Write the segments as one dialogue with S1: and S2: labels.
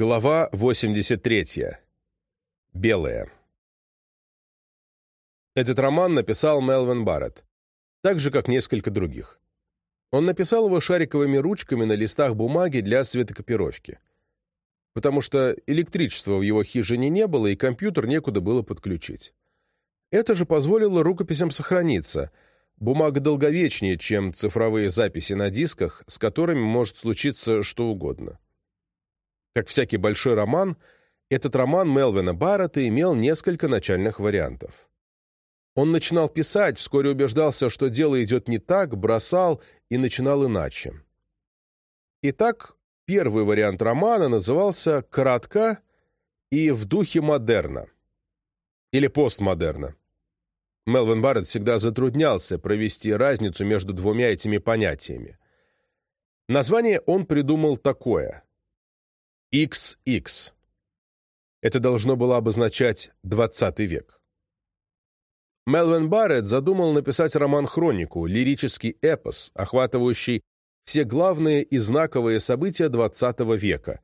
S1: Глава 83. Белая. Этот роман написал Мелвин Барретт, так же, как несколько других. Он написал его шариковыми ручками на листах бумаги для светокопировки, потому что электричества в его хижине не было и компьютер некуда было подключить. Это же позволило рукописям сохраниться. Бумага долговечнее, чем цифровые записи на дисках, с которыми может случиться что угодно. Как всякий большой роман, этот роман Мелвина Баррета имел несколько начальных вариантов. Он начинал писать, вскоре убеждался, что дело идет не так, бросал и начинал иначе. Итак, первый вариант романа назывался «Коротко» и «В духе модерна» или постмодерна. Мелвин Барретт всегда затруднялся провести разницу между двумя этими понятиями. Название он придумал такое XX. Это должно было обозначать 20 век. Мелвин Барретт задумал написать роман-хронику, лирический эпос, охватывающий все главные и знаковые события XX века,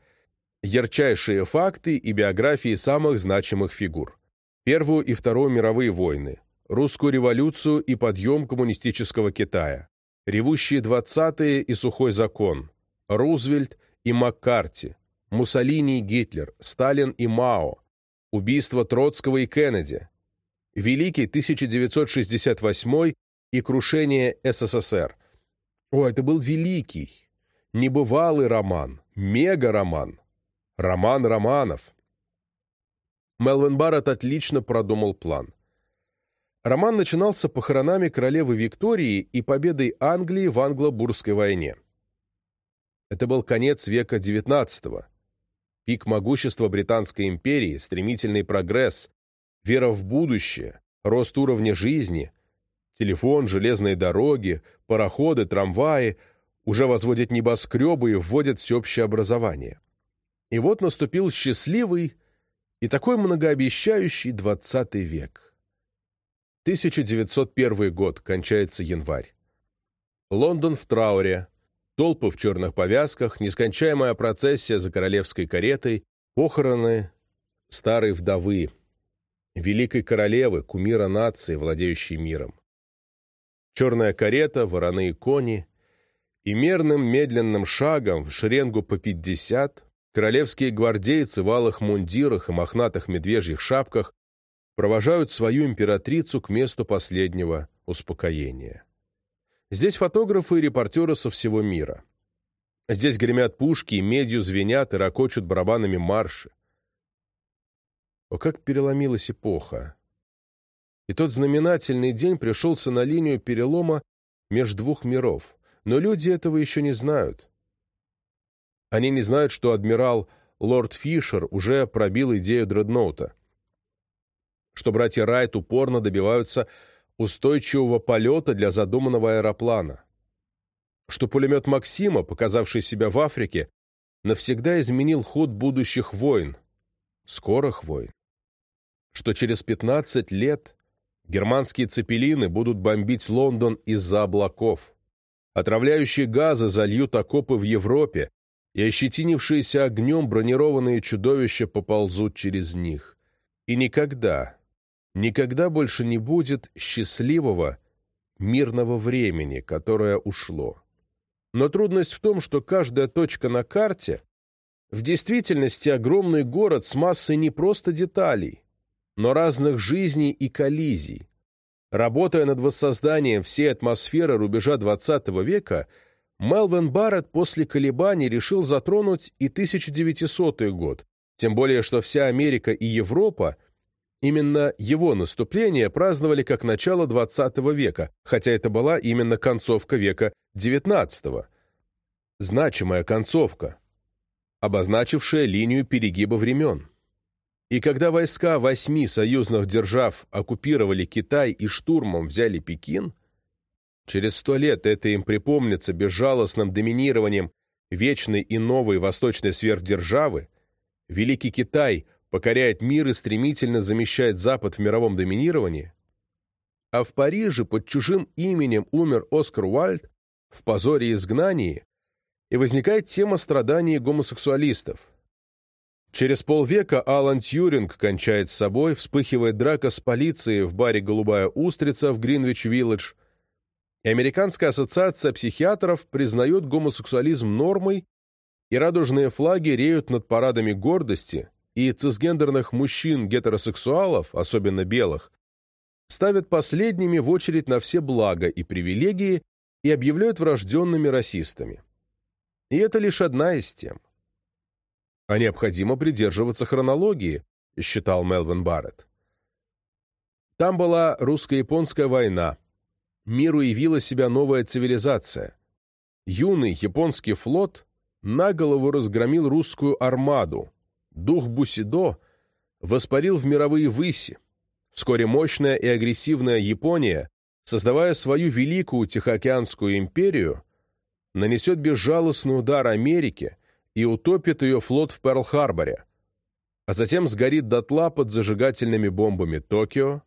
S1: ярчайшие факты и биографии самых значимых фигур. Первую и Вторую мировые войны, русскую революцию и подъем коммунистического Китая, ревущие двадцатые и сухой закон, Рузвельт и Маккарти, Муссолини и Гитлер, Сталин и Мао, убийство Троцкого и Кеннеди, Великий 1968 и крушение СССР. О, это был великий, небывалый роман, мега-роман, роман романов. Мелвин Барретт отлично продумал план. Роман начинался похоронами королевы Виктории и победой Англии в Англо-Бурской войне. Это был конец века XIX, пик могущества Британской империи, стремительный прогресс, вера в будущее, рост уровня жизни, телефон, железные дороги, пароходы, трамваи уже возводят небоскребы и вводят всеобщее образование. И вот наступил счастливый и такой многообещающий двадцатый век. 1901 год, кончается январь. Лондон в трауре, толпы в черных повязках, нескончаемая процессия за королевской каретой, похороны старой вдовы, великой королевы, кумира нации, владеющей миром. Черная карета, вороные кони, и мерным медленным шагом в шеренгу по пятьдесят королевские гвардейцы в алых мундирах и мохнатых медвежьих шапках провожают свою императрицу к месту последнего успокоения. Здесь фотографы и репортеры со всего мира. Здесь гремят пушки, и медью звенят и ракочут барабанами марши. О, как переломилась эпоха! И тот знаменательный день пришелся на линию перелома между двух миров. Но люди этого еще не знают. Они не знают, что адмирал Лорд Фишер уже пробил идею дредноута что братья Райт упорно добиваются устойчивого полета для задуманного аэроплана, что пулемет Максима, показавший себя в Африке, навсегда изменил ход будущих войн, скорых войн, что через 15 лет германские цепелины будут бомбить Лондон из-за облаков, отравляющие газы зальют окопы в Европе, и ощетинившиеся огнем бронированные чудовища поползут через них. И никогда, никогда больше не будет счастливого, мирного времени, которое ушло. Но трудность в том, что каждая точка на карте в действительности огромный город с массой не просто деталей, но разных жизней и коллизий. Работая над воссозданием всей атмосферы рубежа XX века, Мелвин Барретт после колебаний решил затронуть и 1900 год, тем более что вся Америка и Европа Именно его наступление праздновали как начало XX века, хотя это была именно концовка века XIX. Значимая концовка, обозначившая линию перегиба времен. И когда войска восьми союзных держав оккупировали Китай и штурмом взяли Пекин, через сто лет это им припомнится безжалостным доминированием вечной и новой восточной сверхдержавы, Великий Китай – покоряет мир и стремительно замещает Запад в мировом доминировании, а в Париже под чужим именем умер Оскар Уальд в позоре изгнании, и возникает тема страданий гомосексуалистов. Через полвека Алан Тьюринг кончает с собой, вспыхивает драка с полицией в баре «Голубая устрица» в Гринвич-Виллидж, и Американская ассоциация психиатров признает гомосексуализм нормой, и радужные флаги реют над парадами гордости, и цисгендерных мужчин-гетеросексуалов, особенно белых, ставят последними в очередь на все блага и привилегии и объявляют врожденными расистами. И это лишь одна из тем. А необходимо придерживаться хронологии, считал Мелвин Барретт. Там была русско-японская война, миру явила себя новая цивилизация. Юный японский флот на голову разгромил русскую армаду. Дух Бусидо воспарил в мировые выси. Вскоре мощная и агрессивная Япония, создавая свою великую Тихоокеанскую империю, нанесет безжалостный удар Америке и утопит ее флот в Перл-Харборе, а затем сгорит дотла под зажигательными бомбами Токио,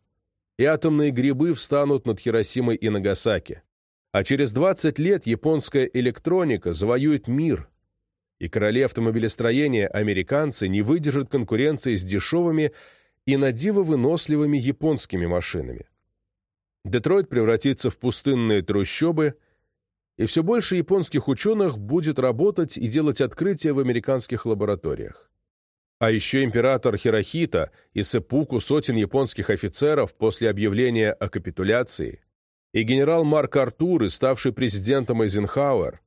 S1: и атомные грибы встанут над Хиросимой и Нагасаки. А через 20 лет японская электроника завоюет мир, и короли автомобилестроения американцы не выдержат конкуренции с дешевыми и надиво выносливыми японскими машинами. Детройт превратится в пустынные трущобы, и все больше японских ученых будет работать и делать открытия в американских лабораториях. А еще император Хирохита и сепуку сотен японских офицеров после объявления о капитуляции, и генерал Марк Артур, ставший президентом Эйзенхауэр.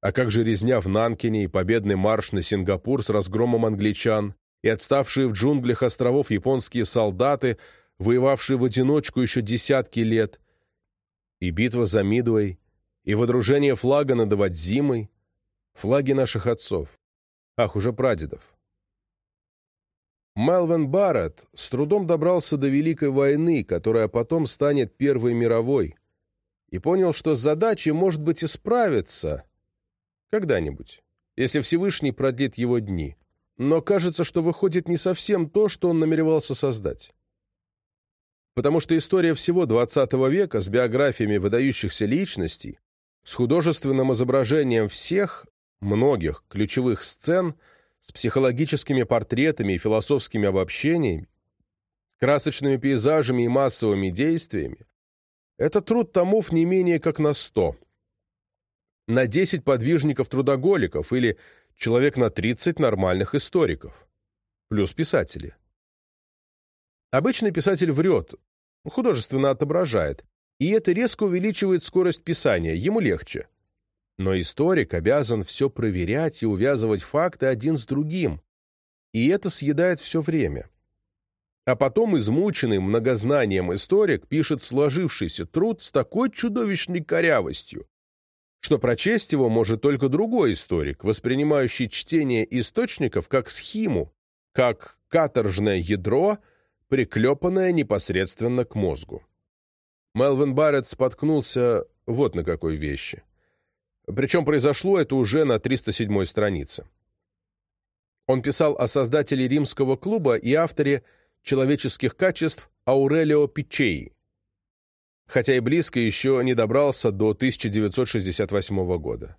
S1: А как же резня в Нанкине и победный марш на Сингапур с разгромом англичан, и отставшие в джунглях островов японские солдаты, воевавшие в одиночку еще десятки лет, и битва за Мидуэй, и водружение флага над Авадзимой, флаги наших отцов, ах, уже прадедов. Мелвин Барретт с трудом добрался до Великой войны, которая потом станет Первой мировой, и понял, что с задачей, может быть, и справиться когда-нибудь, если Всевышний продлит его дни. Но кажется, что выходит не совсем то, что он намеревался создать. Потому что история всего XX века с биографиями выдающихся личностей, с художественным изображением всех, многих ключевых сцен – с психологическими портретами и философскими обобщениями, красочными пейзажами и массовыми действиями, это труд томов не менее как на сто. На десять подвижников-трудоголиков или человек на тридцать нормальных историков. Плюс писатели. Обычный писатель врет, художественно отображает, и это резко увеличивает скорость писания, ему легче. Но историк обязан все проверять и увязывать факты один с другим, и это съедает все время. А потом измученный многознанием историк пишет сложившийся труд с такой чудовищной корявостью, что прочесть его может только другой историк, воспринимающий чтение источников как схему, как каторжное ядро, приклепанное непосредственно к мозгу. Мелвин Барретт споткнулся вот на какой вещи. Причем произошло это уже на 307 странице. Он писал о создателе римского клуба и авторе человеческих качеств Аурелио Пичеи, хотя и близко еще не добрался до 1968 года.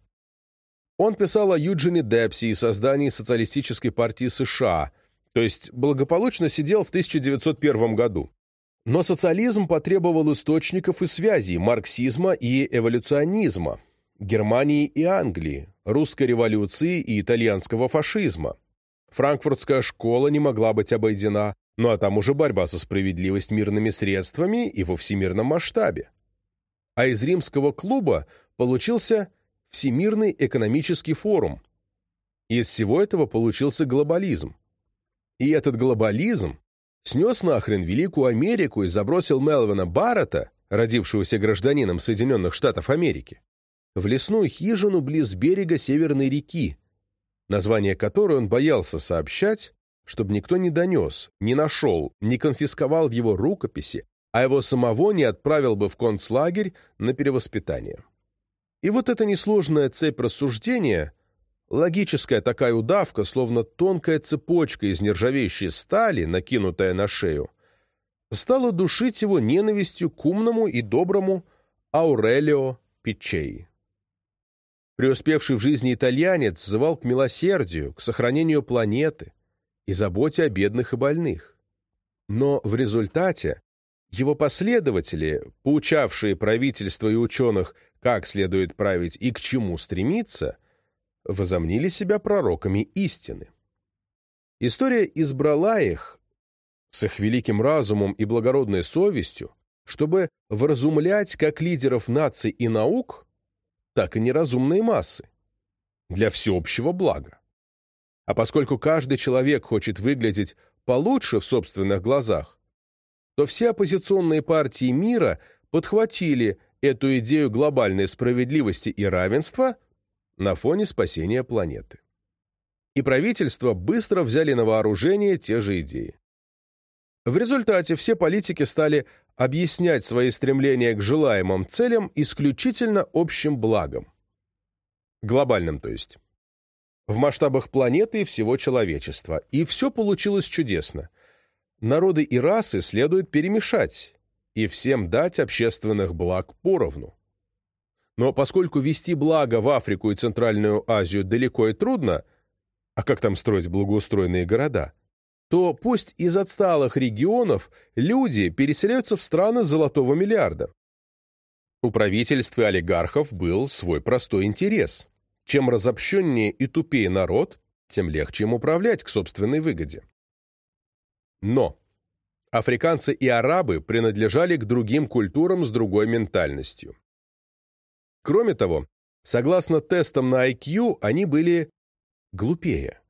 S1: Он писал о Юджине Депси и создании социалистической партии США, то есть благополучно сидел в 1901 году. Но социализм потребовал источников и связей марксизма и эволюционизма, Германии и Англии, русской революции и итальянского фашизма. Франкфуртская школа не могла быть обойдена, ну а там уже борьба за справедливость мирными средствами и во всемирном масштабе. А из римского клуба получился Всемирный экономический форум. Из всего этого получился глобализм. И этот глобализм снес нахрен Великую Америку и забросил Мелвина Баррета, родившегося гражданином Соединенных Штатов Америки, в лесную хижину близ берега Северной реки, название которой он боялся сообщать, чтобы никто не донес, не нашел, не конфисковал его рукописи, а его самого не отправил бы в концлагерь на перевоспитание. И вот эта несложная цепь рассуждения, логическая такая удавка, словно тонкая цепочка из нержавеющей стали, накинутая на шею, стала душить его ненавистью к умному и доброму Аурелио Пичей. Преуспевший в жизни итальянец взывал к милосердию, к сохранению планеты, и заботе о бедных и больных. Но в результате его последователи, поучавшие правительство и ученых, как следует править и к чему стремиться, возомнили себя пророками истины. История избрала их с их великим разумом и благородной совестью, чтобы вразумлять как лидеров наций и наук, так и неразумные массы для всеобщего блага. А поскольку каждый человек хочет выглядеть получше в собственных глазах, то все оппозиционные партии мира подхватили эту идею глобальной справедливости и равенства на фоне спасения планеты. И правительства быстро взяли на вооружение те же идеи. В результате все политики стали объяснять свои стремления к желаемым целям исключительно общим благом. Глобальным, то есть. В масштабах планеты и всего человечества. И все получилось чудесно. Народы и расы следует перемешать и всем дать общественных благ поровну. Но поскольку вести благо в Африку и Центральную Азию далеко и трудно, а как там строить благоустроенные города, то пусть из отсталых регионов люди переселяются в страны золотого миллиарда. У правительств и олигархов был свой простой интерес. Чем разобщеннее и тупее народ, тем легче им управлять к собственной выгоде. Но африканцы и арабы принадлежали к другим культурам с другой ментальностью. Кроме того, согласно тестам на IQ, они были глупее.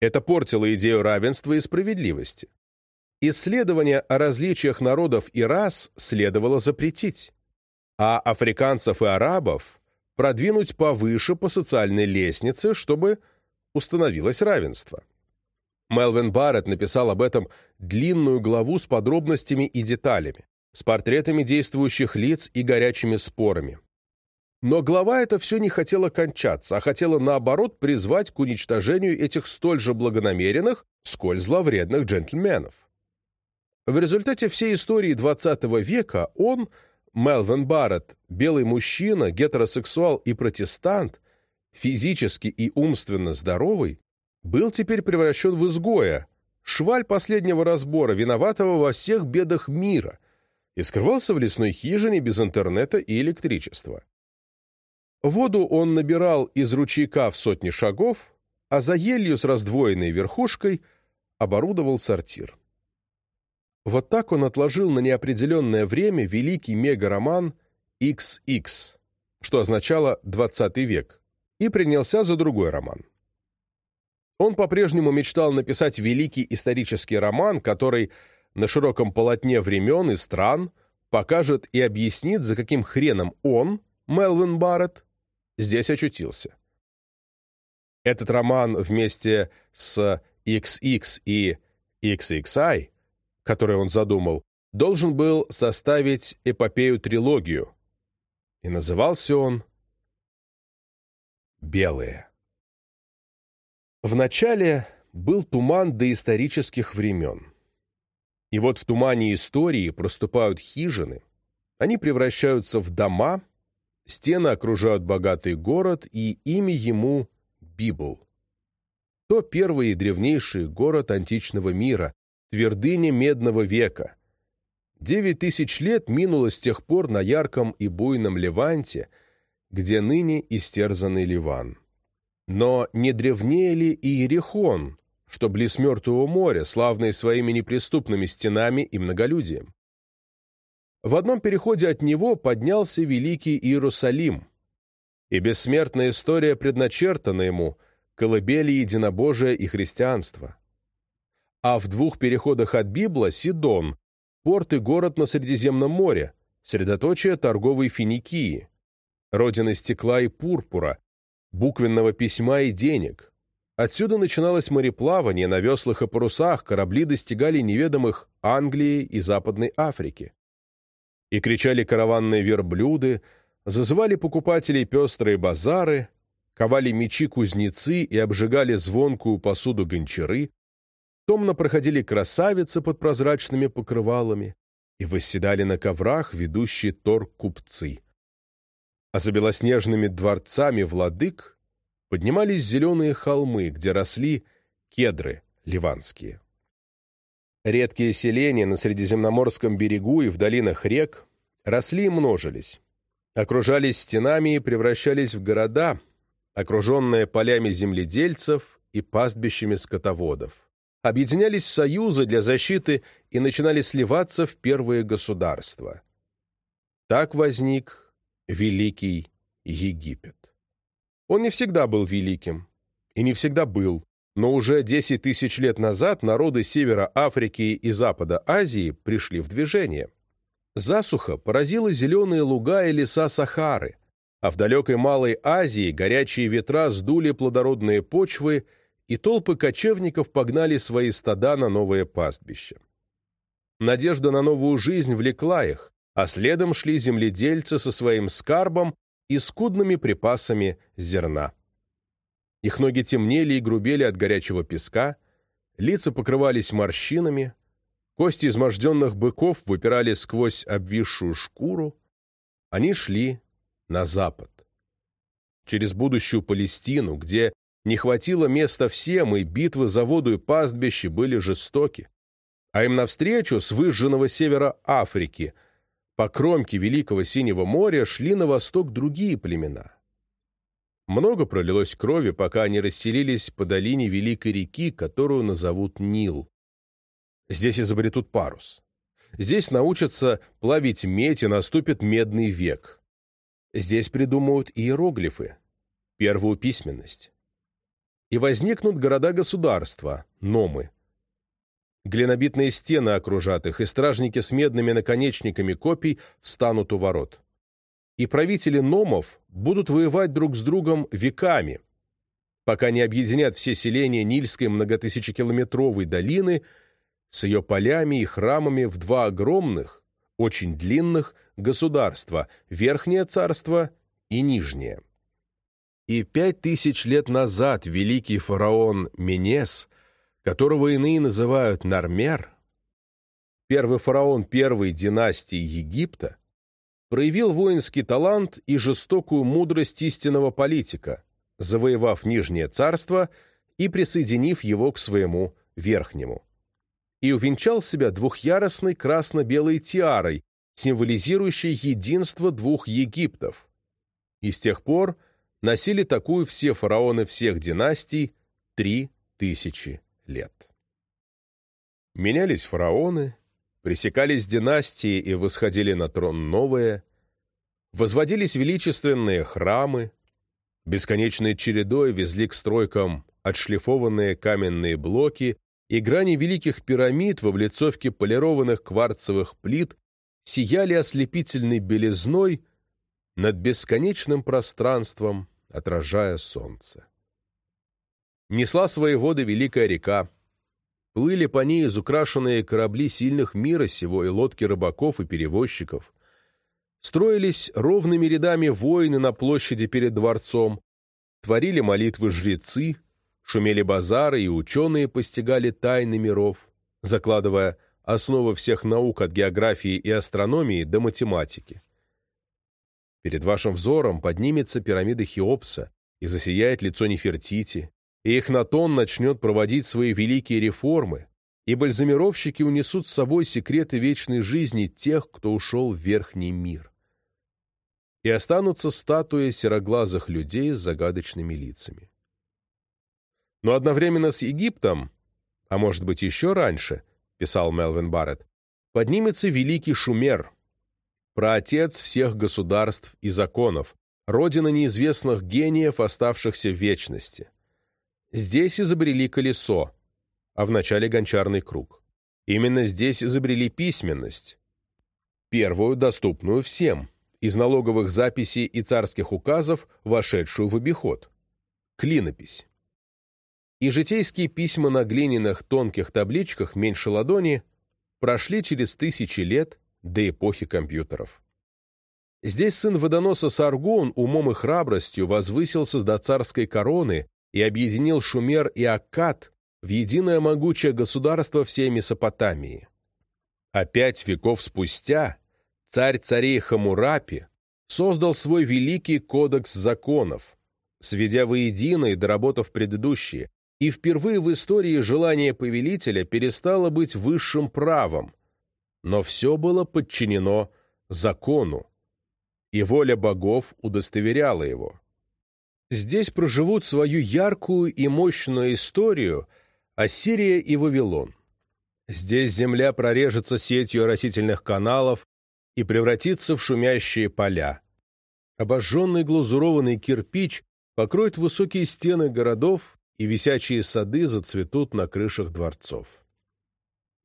S1: Это портило идею равенства и справедливости. Исследования о различиях народов и рас следовало запретить, а африканцев и арабов продвинуть повыше по социальной лестнице, чтобы установилось равенство. Мелвин Барретт написал об этом длинную главу с подробностями и деталями, с портретами действующих лиц и горячими спорами. Но глава эта все не хотела кончаться, а хотела, наоборот, призвать к уничтожению этих столь же благонамеренных, сколь зловредных джентльменов. В результате всей истории XX века он, Мелвин Барретт, белый мужчина, гетеросексуал и протестант, физически и умственно здоровый, был теперь превращен в изгоя, шваль последнего разбора, виноватого во всех бедах мира, и скрывался в лесной хижине без интернета и электричества. Воду он набирал из ручейка в сотни шагов, а за елью с раздвоенной верхушкой оборудовал сортир. Вот так он отложил на неопределенное время великий мегароман XX, что означало «20 век», и принялся за другой роман. Он по-прежнему мечтал написать великий исторический роман, который на широком полотне времен и стран покажет и объяснит, за каким хреном он, Мелвин Барретт, здесь очутился. Этот роман вместе с XX и XXI, который он задумал, должен был составить эпопею-трилогию, и назывался он «Белые». Вначале был туман доисторических времен. И вот в тумане истории проступают хижины, они превращаются в дома, Стены окружают богатый город, и имя ему — Библ. То первый и древнейший город античного мира, твердыня Медного века. Девять тысяч лет минуло с тех пор на ярком и буйном Леванте, где ныне истерзанный Ливан. Но не древнее ли Иерихон, что близ Мертвого моря, славный своими неприступными стенами и многолюдием? В одном переходе от него поднялся великий Иерусалим, и бессмертная история предначертана ему, колыбели единобожия и христианства. А в двух переходах от Библа — Сидон, порт и город на Средиземном море, средоточие торговой Финикии, родины стекла и пурпура, буквенного письма и денег. Отсюда начиналось мореплавание на веслах и парусах, корабли достигали неведомых Англии и Западной Африки и кричали караванные верблюды, зазывали покупателей пестрые базары, ковали мечи кузнецы и обжигали звонкую посуду гончары, томно проходили красавицы под прозрачными покрывалами и восседали на коврах ведущие торг купцы. А за белоснежными дворцами владык поднимались зеленые холмы, где росли кедры, ливанские. Редкие селения на Средиземноморском берегу и в долинах рек росли и множились, окружались стенами и превращались в города, окруженные полями земледельцев и пастбищами скотоводов, объединялись в союзы для защиты и начинали сливаться в первые государства. Так возник Великий Египет. Он не всегда был великим, и не всегда был, но уже 10 тысяч лет назад народы севера Африки и запада Азии пришли в движение. Засуха поразила зеленые луга и леса Сахары, а в далекой Малой Азии горячие ветра сдули плодородные почвы, и толпы кочевников погнали свои стада на новое пастбище. Надежда на новую жизнь влекла их, а следом шли земледельцы со своим скарбом и скудными припасами зерна. Их ноги темнели и грубели от горячего песка, лица покрывались морщинами, кости изможденных быков выпирали сквозь обвисшую шкуру. Они шли на запад. Через будущую Палестину, где не хватило места всем, и битвы за воду и пастбище были жестоки. А им навстречу с выжженного севера Африки – по кромке Великого Синего моря шли на восток другие племена. Много пролилось крови, пока они расселились по долине Великой реки, которую назовут Нил. Здесь изобретут парус. Здесь научатся плавить медь, и наступит медный век. Здесь придумают иероглифы, первую письменность. И возникнут города-государства, номы, Глинобитные стены окружат их, и стражники с медными наконечниками копий встанут у ворот. И правители номов будут воевать друг с другом веками, пока не объединят все селения Нильской многотысячекилометровой долины с ее полями и храмами в два огромных, очень длинных государства – Верхнее царство и Нижнее. И пять тысяч лет назад великий фараон Менес которого иные называют Нармер, первый фараон первой династии Египта, проявил воинский талант и жестокую мудрость истинного политика, завоевав Нижнее царство и присоединив его к своему Верхнему. И увенчал себя двухъярусной красно-белой тиарой, символизирующей единство двух Египтов. И с тех пор носили такую все фараоны всех династий три тысячи лет. Менялись фараоны, пресекались династии и восходили на трон новые, возводились величественные храмы, бесконечной чередой везли к стройкам отшлифованные каменные блоки и грани великих пирамид в облицовке полированных кварцевых плит сияли ослепительной белизной над бесконечным пространством, отражая солнце несла свои воды великая река. Плыли по ней изукрашенные корабли сильных мира сего и лодки рыбаков и перевозчиков. Строились ровными рядами воины на площади перед дворцом, творили молитвы жрецы, шумели базары, и ученые постигали тайны миров, закладывая основы всех наук от географии и астрономии до математики. Перед вашим взором поднимется пирамида Хеопса и засияет лицо Нефертити, и Эхнатон начнет проводить свои великие реформы, и бальзамировщики унесут с собой секреты вечной жизни тех, кто ушел в верхний мир. И останутся статуи сероглазых людей с загадочными лицами. Но одновременно с Египтом, а может быть еще раньше, писал Мелвин Барретт, поднимется великий Шумер, праотец всех государств и законов, родина неизвестных гениев, оставшихся в вечности – Здесь изобрели колесо, а в начале гончарный круг. Именно здесь изобрели письменность, первую, доступную всем, из налоговых записей и царских указов, вошедшую в обиход. Клинопись. И житейские письма на глиняных тонких табличках меньше ладони прошли через тысячи лет до эпохи компьютеров. Здесь сын водоноса Саргон умом и храбростью возвысился до царской короны и объединил Шумер и Аккад в единое могучее государство всей Месопотамии. А пять веков спустя царь царей Хамурапи создал свой великий кодекс законов, сведя воедино и доработав предыдущие, и впервые в истории желание повелителя перестало быть высшим правом, но все было подчинено закону, и воля богов удостоверяла его. Здесь проживут свою яркую и мощную историю Ассирия и Вавилон. Здесь земля прорежется сетью растительных каналов и превратится в шумящие поля. Обожженный глазурованный кирпич покроет высокие стены городов, и висячие сады зацветут на крышах дворцов.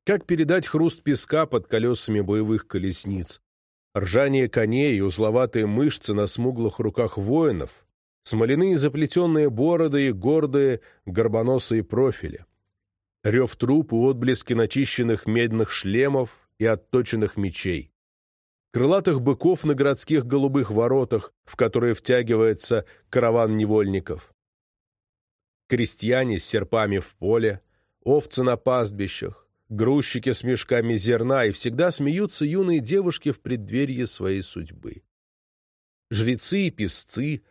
S1: Как передать хруст песка под колесами боевых колесниц, ржание коней и узловатые мышцы на смуглых руках воинов, смоляные заплетенные бороды и гордые горбоносые профили, рев труп и отблески начищенных медных шлемов и отточенных мечей, крылатых быков на городских голубых воротах, в которые втягивается караван невольников, крестьяне с серпами в поле, овцы на пастбищах, грузчики с мешками зерна, и всегда смеются юные девушки в преддверии своей судьбы. Жрецы и песцы,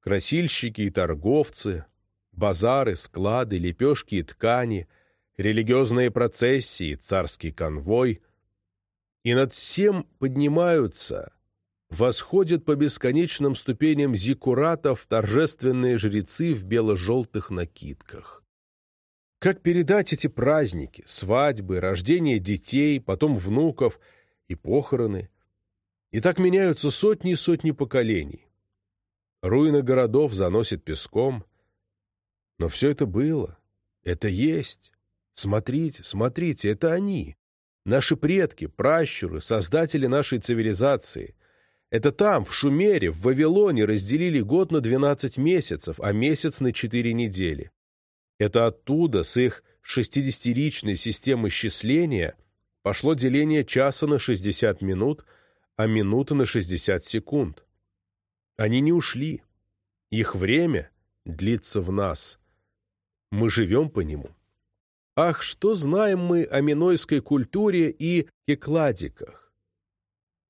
S1: красильщики и торговцы, базары, склады, лепешки и ткани, религиозные процессии, царский конвой. И над всем поднимаются восходят по бесконечным ступеням зиккуратов торжественные жрецы в бело-желтых накидках. Как передать эти праздники, свадьбы, рождение детей, потом внуков и похороны? И так меняются сотни и сотни поколений. Руины городов заносит песком. Но все это было. Это есть. Смотрите, смотрите, это они. Наши предки, пращуры, создатели нашей цивилизации. Это там, в Шумере, в Вавилоне разделили год на 12 месяцев, а месяц на 4 недели. Это оттуда, с их 60-ричной системы счисления, пошло деление часа на 60 минут, а минуты на 60 секунд. Они не ушли. Их время длится в нас. Мы живем по нему. Ах, что знаем мы о минойской культуре и кекладиках!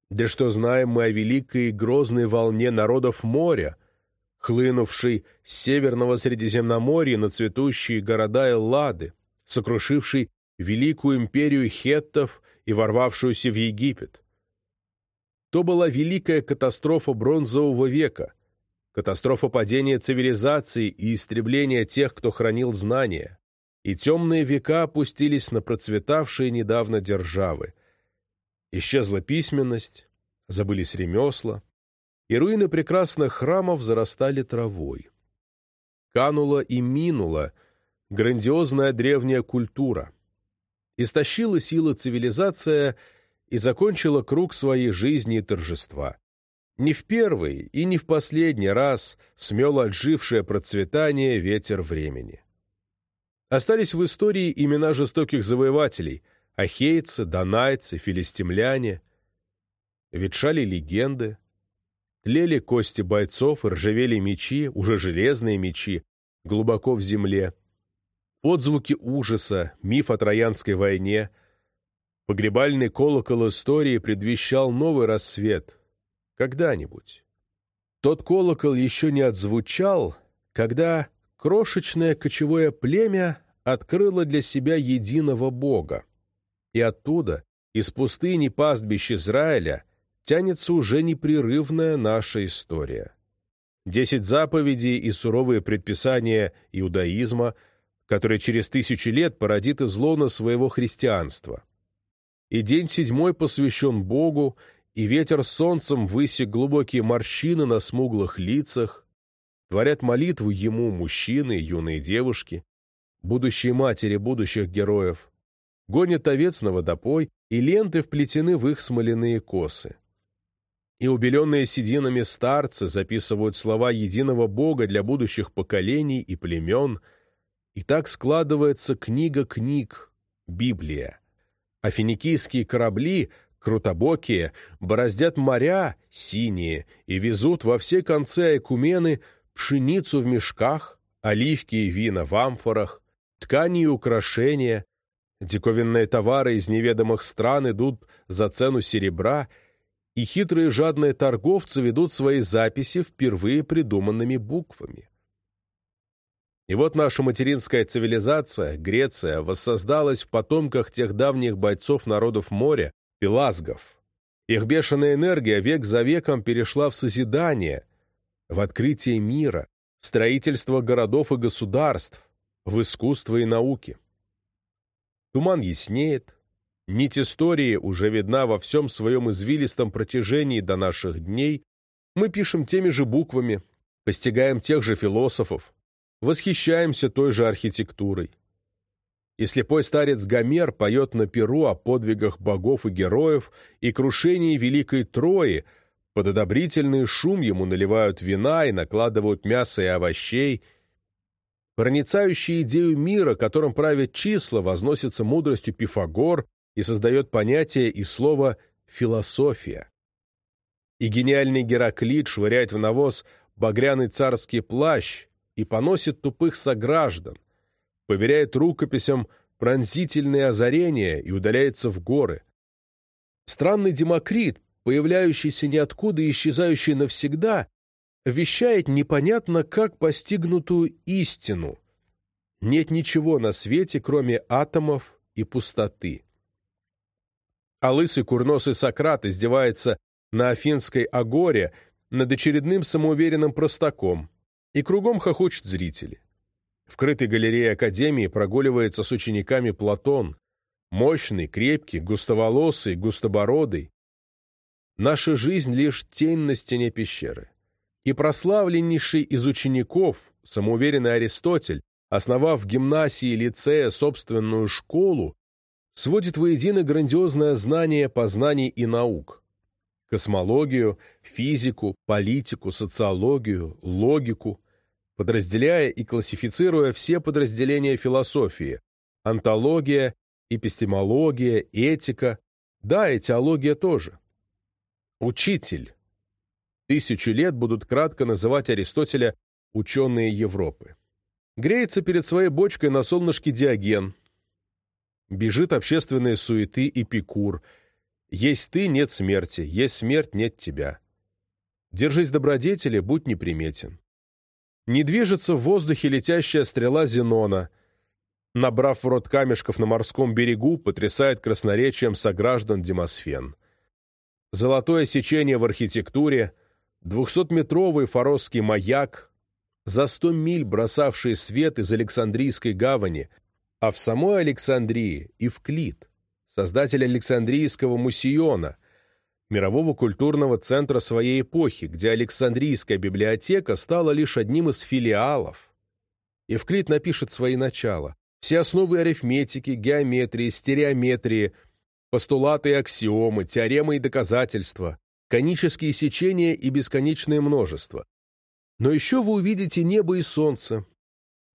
S1: Да что знаем мы о великой и грозной волне народов моря, хлынувшей с северного Средиземноморья на цветущие города Эллады, сокрушившей великую империю хеттов и ворвавшуюся в Египет. То была великая катастрофа бронзового века, катастрофа падения цивилизации и истребления тех, кто хранил знания, и темные века опустились на процветавшие недавно державы, Исчезла письменность, забылись ремесла, и руины прекрасных храмов зарастали травой. Канула и минула грандиозная древняя культура. Истощила сила цивилизация и закончила круг своей жизни и торжества. Не в первый и не в последний раз смел отжившее процветание ветер времени. Остались в истории имена жестоких завоевателей, ахейцы, донайцы, филистимляне. Ветшали легенды, тлели кости бойцов и ржавели мечи, уже железные мечи, глубоко в земле. Отзвуки ужаса, миф о Троянской войне. Погребальный колокол истории предвещал новый рассвет. Когда-нибудь. Тот колокол еще не отзвучал, когда крошечное кочевое племя открыло для себя единого Бога. И оттуда, из пустыни пастбищ Израиля, тянется уже непрерывная наша история. Десять заповедей и суровые предписания иудаизма, которые через тысячи лет породит из лона своего христианства. И день седьмой посвящен Богу, и ветер с солнцем высек глубокие морщины на смуглых лицах, творят молитву ему мужчины юные девушки, будущие матери будущих героев, гонят овец на водопой, и ленты вплетены в их смоляные косы. И убеленные сединами старцы записывают слова единого Бога для будущих поколений и племен, и так складывается книга книг, Библия. А финикийские корабли, крутобокие, бороздят моря синие и везут во все концы Айкумены пшеницу в мешках, оливки и вина в амфорах, ткани и украшения, Диковинные товары из неведомых стран идут за цену серебра, и хитрые жадные торговцы ведут свои записи впервые придуманными буквами. И вот наша материнская цивилизация, Греция, воссоздалась в потомках тех давних бойцов народов моря, пелазгов. Их бешеная энергия век за веком перешла в созидание, в открытие мира, в строительство городов и государств, в искусство и науки. Туман яснеет, нить истории уже видна во всем своем извилистом протяжении до наших дней, мы пишем теми же буквами, постигаем тех же философов, восхищаемся той же архитектурой. И слепой старец Гомер поет на перу о подвигах богов и героев и крушении Великой Трои, под одобрительный шум ему наливают вина и накладывают мясо и овощей. Проницающий идею мира, которым правят числа, возносится мудростью Пифагор и создает понятие и слово «философия». И гениальный Гераклит швыряет в навоз багряный царский плащ и поносит тупых сограждан, поверяет рукописям пронзительные озарения и удаляется в горы. Странный Демокрит, появляющийся ниоткуда и исчезающий навсегда, вещает непонятно как постигнутую истину. Нет ничего на свете, кроме атомов и пустоты. А лысый курносый Сократ издевается на Афинской агоре над очередным самоуверенным простаком, и кругом хохочут зрители. В крытой галерее Академии прогуливается с учениками Платон, мощный, крепкий, густоволосый, густобородый. Наша жизнь — лишь тень на стене пещеры. И прославленнейший из учеников, самоуверенный Аристотель, основав в гимнасии лицея собственную школу, сводит воедино грандиозное знание познаний и наук. Космологию, физику, политику, социологию, логику, подразделяя и классифицируя все подразделения философии – антология, эпистемология, этика, да, этиология тоже. Учитель. Тысячу лет будут кратко называть Аристотеля «ученые Европы». Греется перед своей бочкой на солнышке Диоген. Бежит общественные суеты Эпикур. Есть ты – нет смерти, есть смерть – нет тебя. Держись добродетели, будь неприметен. Не движется в воздухе летящая стрела Зенона. Набрав в рот камешков на морском берегу, потрясает красноречием сограждан Демосфен. Золотое сечение в архитектуре, двухсотметровый форосский маяк, за сто миль бросавший свет из Александрийской гавани, а в самой Александрии – Евклид, создатель Александрийского мусиона, мирового культурного центра своей эпохи, где Александрийская библиотека стала лишь одним из филиалов. Евклид напишет свои начала. Все основы арифметики, геометрии, стереометрии, постулаты и аксиомы, теоремы и доказательства, конические сечения и бесконечное множество. Но еще вы увидите небо и солнце,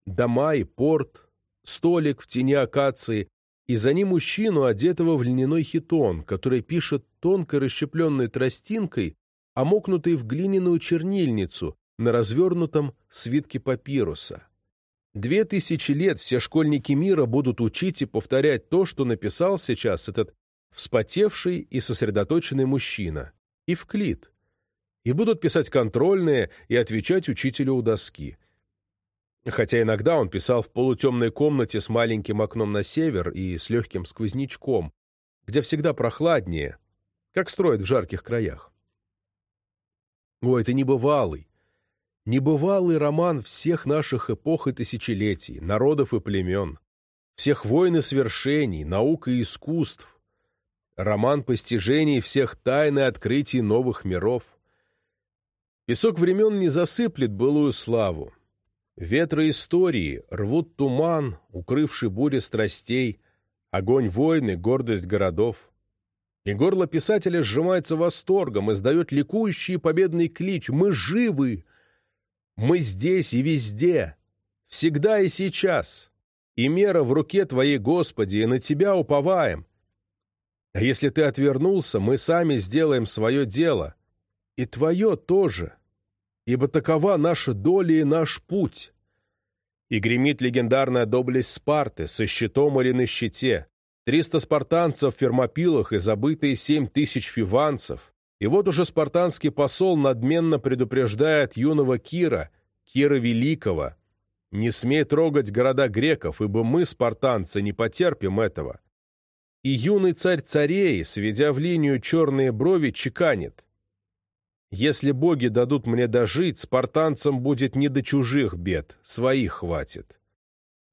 S1: дома и порт, столик в тени акации, и за ним мужчину, одетого в льняной хитон, который пишет тонкой расщепленной тростинкой, омокнутой в глиняную чернильницу на развернутом свитке папируса. Две тысячи лет все школьники мира будут учить и повторять то, что написал сейчас этот вспотевший и сосредоточенный мужчина, Евклид, и будут писать контрольные и отвечать учителю у доски хотя иногда он писал в полутемной комнате с маленьким окном на север и с легким сквознячком, где всегда прохладнее, как строят в жарких краях. О, это небывалый, небывалый роман всех наших эпох и тысячелетий, народов и племен, всех войн и свершений, наук и искусств, роман постижений всех тайн и открытий новых миров. Песок времен не засыплет былую славу, Ветры истории рвут туман, укрывший буре страстей, огонь войны, гордость городов. И горло писателя сжимается восторгом, издает ликующий победный клич «Мы живы! Мы здесь и везде! Всегда и сейчас! И мера в руке Твоей, Господи, и на Тебя уповаем! А если Ты отвернулся, мы сами сделаем свое дело, и Твое тоже!» Ибо такова наша доля и наш путь. И гремит легендарная доблесть Спарты со щитом или на щите, триста спартанцев в фермопилах и забытые семь тысяч фиванцев. И вот уже спартанский посол надменно предупреждает юного Кира, Кира Великого, Не смей трогать города греков, ибо мы, спартанцы, не потерпим этого. И юный царь царей, сведя в линию черные брови, чеканит. Если боги дадут мне дожить, спартанцам будет не до чужих бед, своих хватит.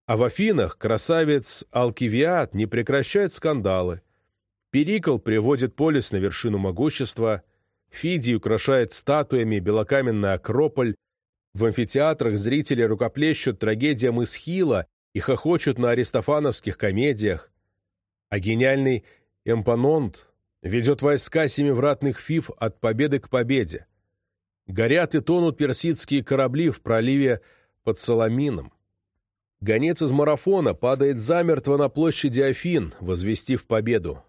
S1: А в Афинах красавец Алкивиад не прекращает скандалы. Перикл приводит полис на вершину могущества, Фидий украшает статуями белокаменный Акрополь, в амфитеатрах зрители рукоплещут трагедиям Исхила и хохочут на аристофановских комедиях, а гениальный Эмпанонт ведет войска семивратных фиф от победы к победе. Горят и тонут персидские корабли в проливе под Соломином. Гонец из марафона падает замертво на площади Афин, возвестив победу.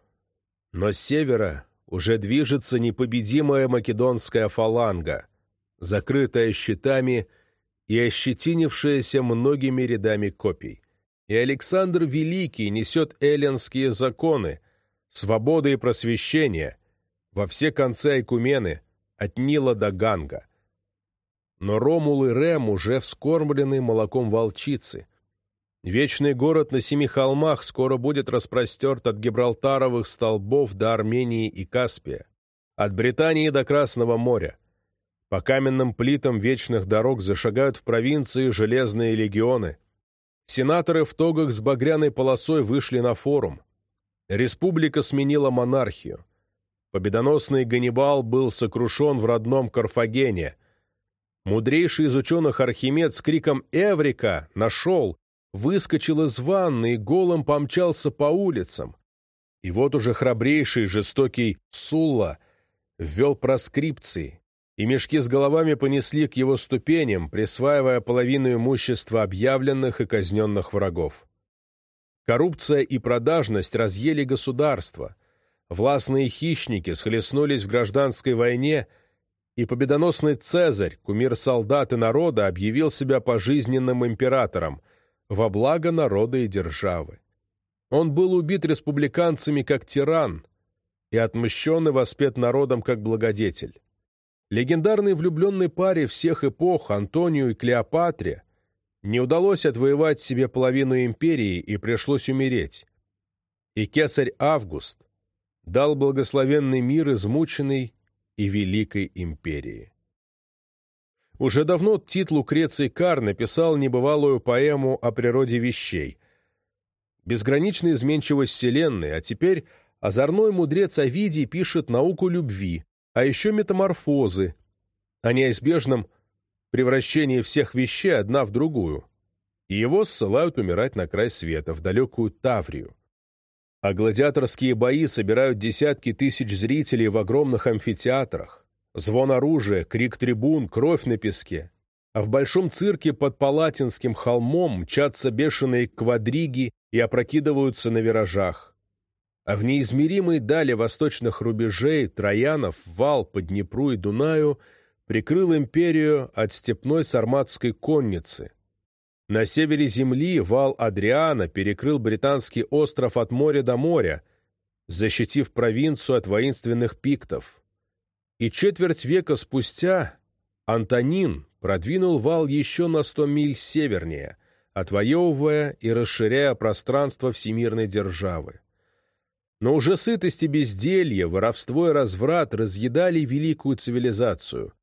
S1: Но с севера уже движется непобедимая македонская фаланга, закрытая щитами и ощетинившаяся многими рядами копий. И Александр Великий несет эллинские законы, свободы и просвещения во все концы Айкумены, от Нила до Ганга. Но Ромул и Рем уже вскормлены молоком волчицы — Вечный город на семи холмах скоро будет распростерт от Гибралтаровых столбов до Армении и Каспия, от Британии до Красного моря. По каменным плитам вечных дорог зашагают в провинции железные легионы. Сенаторы в тогах с багряной полосой вышли на форум. Республика сменила монархию. Победоносный Ганнибал был сокрушен в родном Карфагене. Мудрейший из ученых Архимед с криком «Эврика!» нашел, выскочил из ванны и голым помчался по улицам. И вот уже храбрейший, жестокий Сулла ввел проскрипции, и мешки с головами понесли к его ступеням, присваивая половину имущества объявленных и казненных врагов. Коррупция и продажность разъели государство, властные хищники схлестнулись в гражданской войне, и победоносный Цезарь, кумир солдат и народа, объявил себя пожизненным императором — во благо народа и державы. Он был убит республиканцами как тиран и отмщен и воспет народом как благодетель. Легендарной влюбленной паре всех эпох Антонию и Клеопатре не удалось отвоевать себе половину империи и пришлось умереть. И кесарь Август дал благословенный мир измученной и великой империи. Уже давно Тит Лукреций Кар написал небывалую поэму о природе вещей. Безграничная изменчивость Вселенной, а теперь озорной мудрец Овидий пишет науку любви, а еще метаморфозы, о неизбежном превращении всех вещей одна в другую. И его ссылают умирать на край света, в далекую Таврию. А гладиаторские бои собирают десятки тысяч зрителей в огромных амфитеатрах. Звон оружия, крик трибун, кровь на песке. А в большом цирке под Палатинским холмом мчатся бешеные квадриги и опрокидываются на виражах. А в неизмеримой дали восточных рубежей Троянов вал по Днепру и Дунаю прикрыл империю от степной сарматской конницы. На севере земли вал Адриана перекрыл британский остров от моря до моря, защитив провинцию от воинственных пиктов и четверть века спустя Антонин продвинул вал еще на сто миль севернее, отвоевывая и расширяя пространство всемирной державы. Но уже сытость и безделье, воровство и разврат разъедали великую цивилизацию.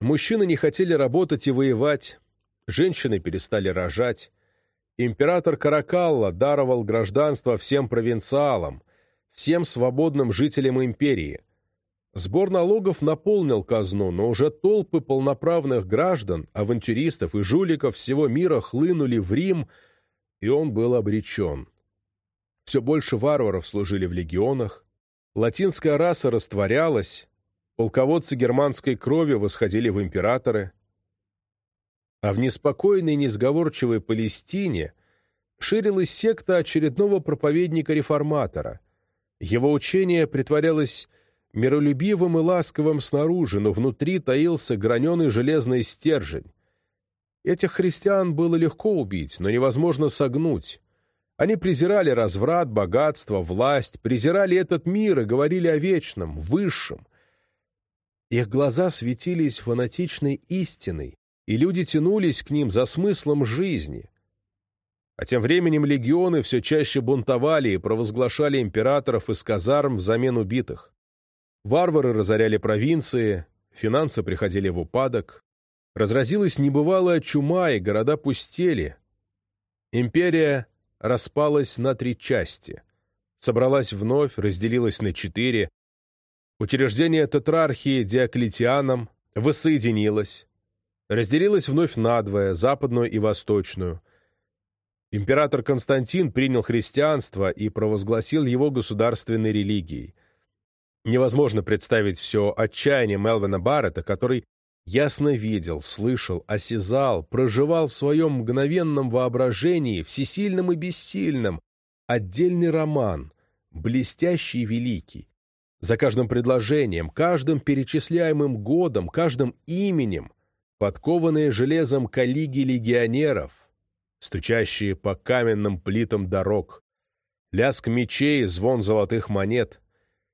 S1: Мужчины не хотели работать и воевать, женщины перестали рожать. Император Каракалла даровал гражданство всем провинциалам, всем свободным жителям империи, Сбор налогов наполнил казну, но уже толпы полноправных граждан, авантюристов и жуликов всего мира хлынули в Рим, и он был обречен. Все больше варваров служили в легионах, латинская раса растворялась, полководцы германской крови восходили в императоры, а в неспокойной несговорчивой Палестине ширилась секта очередного проповедника-реформатора. Его учение притворялось миролюбивым и ласковым снаружи, но внутри таился граненый железный стержень. Этих христиан было легко убить, но невозможно согнуть. Они презирали разврат, богатство, власть, презирали этот мир и говорили о вечном, высшем. Их глаза светились фанатичной истиной, и люди тянулись к ним за смыслом жизни. А тем временем легионы все чаще бунтовали и провозглашали императоров из казарм взамен убитых. Варвары разоряли провинции, финансы приходили в упадок, разразилась небывалая чума, и города пустели. Империя распалась на три части, собралась вновь, разделилась на четыре. Учреждение тетрархии Диоклетианом воссоединилось, разделилось вновь надвое, западную и восточную. Император Константин принял христианство и провозгласил его государственной религией. Невозможно представить все отчаяние Мелвина Баррета, который ясно видел, слышал, осязал, проживал в своем мгновенном воображении, всесильном и бессильном, отдельный роман, блестящий и великий. За каждым предложением, каждым перечисляемым годом, каждым именем, подкованные железом коллеги легионеров, стучащие по каменным плитам дорог, лязг мечей, звон золотых монет,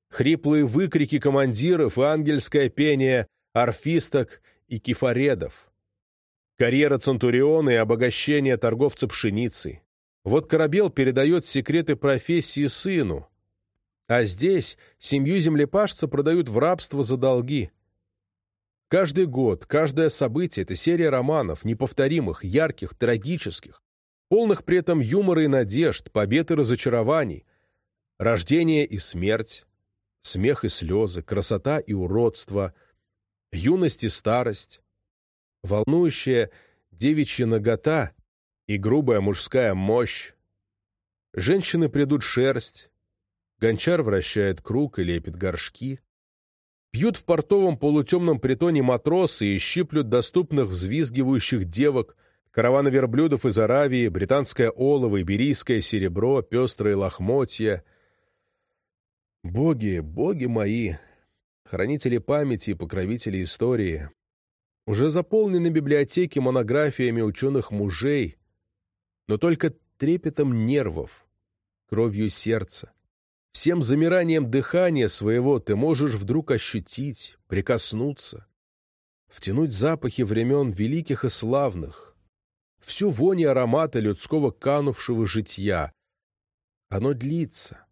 S1: хриплые выкрики командиров и ангельское пение орфисток и кефаредов, карьера Центуриона и обогащение торговца пшеницей. Вот Корабел передает секреты профессии сыну, а здесь семью землепашца продают в рабство за долги. Каждый год, каждое событие — это серия романов, неповторимых, ярких, трагических, полных при этом юмора и надежд, побед и разочарований, рождение и смерть, смех и слезы, красота и уродство, юность и старость, волнующая девичья нагота и грубая мужская мощь. Женщины придут шерсть, гончар вращает круг и лепит горшки. Пьют в портовом полутемном притоне матросы и щиплют доступных взвизгивающих девок, караваны верблюдов из Аравии, британское олово, иберийское серебро, пестрые лохмотья. Боги, боги мои, хранители памяти и покровители истории, уже заполнены библиотеки монографиями ученых мужей, но только трепетом нервов, кровью сердца. Всем замиранием дыхания своего ты можешь вдруг ощутить, прикоснуться, втянуть запахи времен великих и славных, всю вонь и ароматы людского канувшего житья. Оно длится,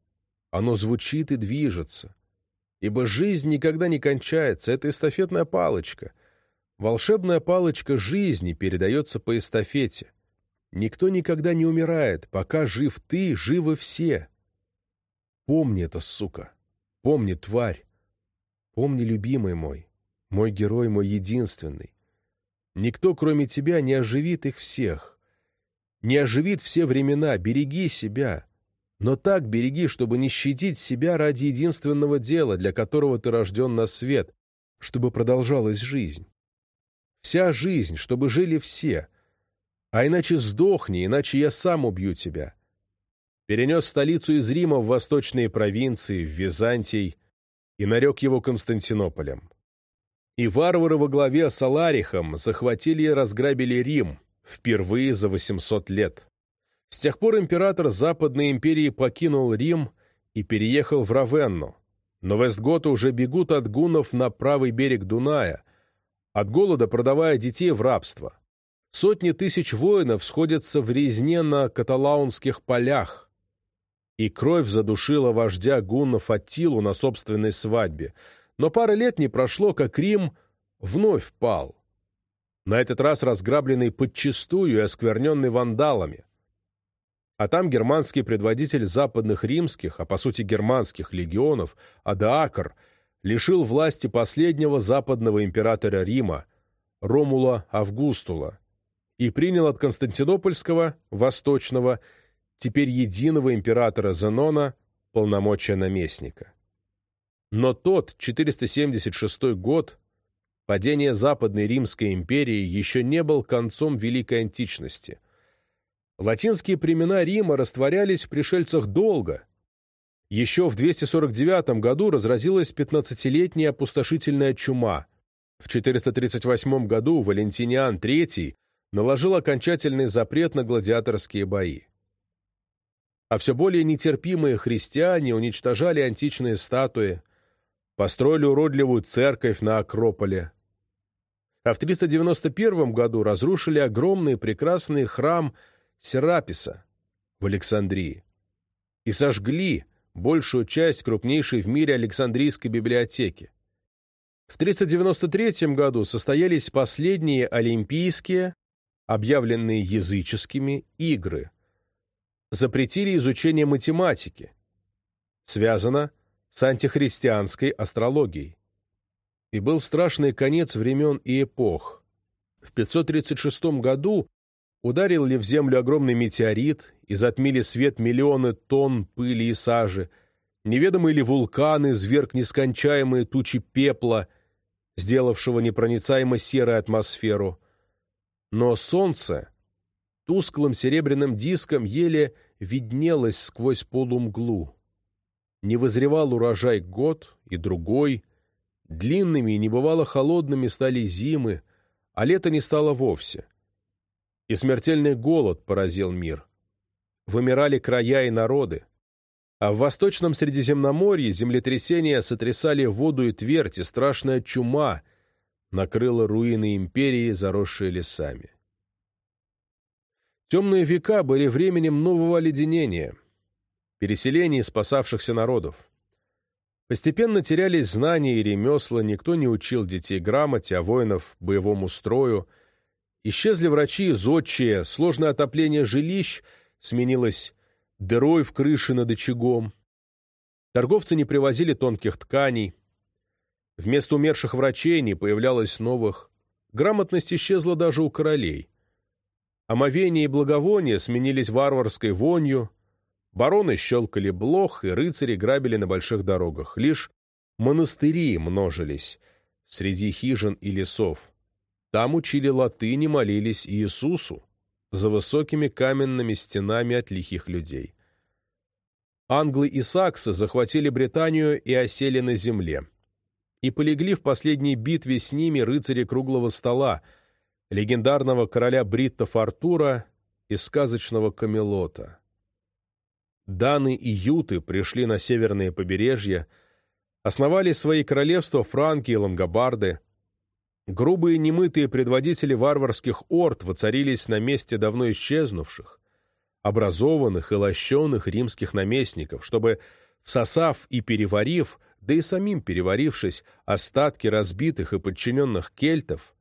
S1: оно звучит и движется, ибо жизнь никогда не кончается, это эстафетная палочка. Волшебная палочка жизни передается по эстафете. Никто никогда не умирает, пока жив ты, живы все. Помни это, сука. Помни, тварь. Помни, любимый мой. Мой герой, мой единственный. Никто, кроме тебя, не оживит их всех. Не оживит все времена. Береги себя. Но так береги, чтобы не щадить себя ради единственного дела, для которого ты рожден на свет, чтобы продолжалась жизнь. Вся жизнь, чтобы жили все. А иначе сдохни, иначе я сам убью тебя перенес столицу из Рима в восточные провинции, в Византий, и нарек его Константинополем. И варвары во главе с Аларихом захватили и разграбили Рим впервые за 800 лет. С тех пор император Западной империи покинул Рим и переехал в Равенну, но вестготы уже бегут от гуннов на правый берег Дуная, от голода продавая детей в рабство. Сотни тысяч воинов сходятся в резне на каталаунских полях, и кровь задушила вождя гуннов Аттилу на собственной свадьбе. Но пара лет не прошло, как Рим вновь пал. На этот раз разграбленный подчистую и оскверненный вандалами. А там германский предводитель западных римских, а по сути германских легионов, Адаакр, лишил власти последнего западного императора Рима, Ромула Августула, и принял от Константинопольского, восточного, теперь единого императора Зенона, полномочия наместника. Но тот, 476 год, падение Западной Римской империи еще не был концом Великой Античности. Латинские племена Рима растворялись в пришельцах долго. Еще в 249 году разразилась 15-летняя опустошительная чума. В 438 году Валентиниан III наложил окончательный запрет на гладиаторские бои а все более нетерпимые христиане уничтожали античные статуи, построили уродливую церковь на Акрополе. а в 391 году разрушили огромный прекрасный храм Сераписа в Александрии и сожгли большую часть крупнейшей в мире Александрийской библиотеки. В 393 году состоялись последние Олимпийские, объявленные языческими, игры. Запретили изучение математики. Связано с антихристианской астрологией. И был страшный конец времен и эпох. В 536 году ударил ли в землю огромный метеорит и затмили свет миллионы тонн пыли и сажи, неведомые ли вулканы зверг нескончаемые тучи пепла – сделавшего непроницаемо серой атмосферу. Но солнце тусклым серебряным диском еле виднелось сквозь полумглу. Не возревал урожай год и другой, длинными и небывало холодными стали зимы, а лето не стало вовсе. И смертельный голод поразил мир. Вымирали края и народы. А в Восточном Средиземноморье землетрясения сотрясали воду и твердь, и страшная чума накрыла руины империи, заросшие лесами. Темные века были временем нового оледенения, переселений спасавшихся народов. Постепенно терялись знания и ремесла, никто не учил детей грамоте, а воинов боевому строю. Исчезли врачи зодчие, сложное отопление жилищ сменилось дырой в крыше над очагом. Торговцы не привозили тонких тканей. Вместо умерших врачей не появлялось новых. Грамотность исчезла даже у королей. Омовения и благовония сменились варварской вонью, бароны щелкали блох, и рыцари грабили на больших дорогах. Лишь монастыри множились среди хижин и лесов. Там учили латыни, молились Иисусу за высокими каменными стенами от лихих людей. Англы и саксы захватили Британию и осели на земле. И полегли в последней битве с ними рыцари круглого стола, легендарного короля бриттов Артура и сказочного Камелота. Даны и юты пришли на северные побережья, основали свои королевства франки и лангобарды, Грубые немытые предводители варварских орд воцарились на месте давно исчезнувших, образованных и лощеных римских наместников, чтобы, всосав и переварив, да и самим переварившись, остатки разбитых и подчиненных кельтов,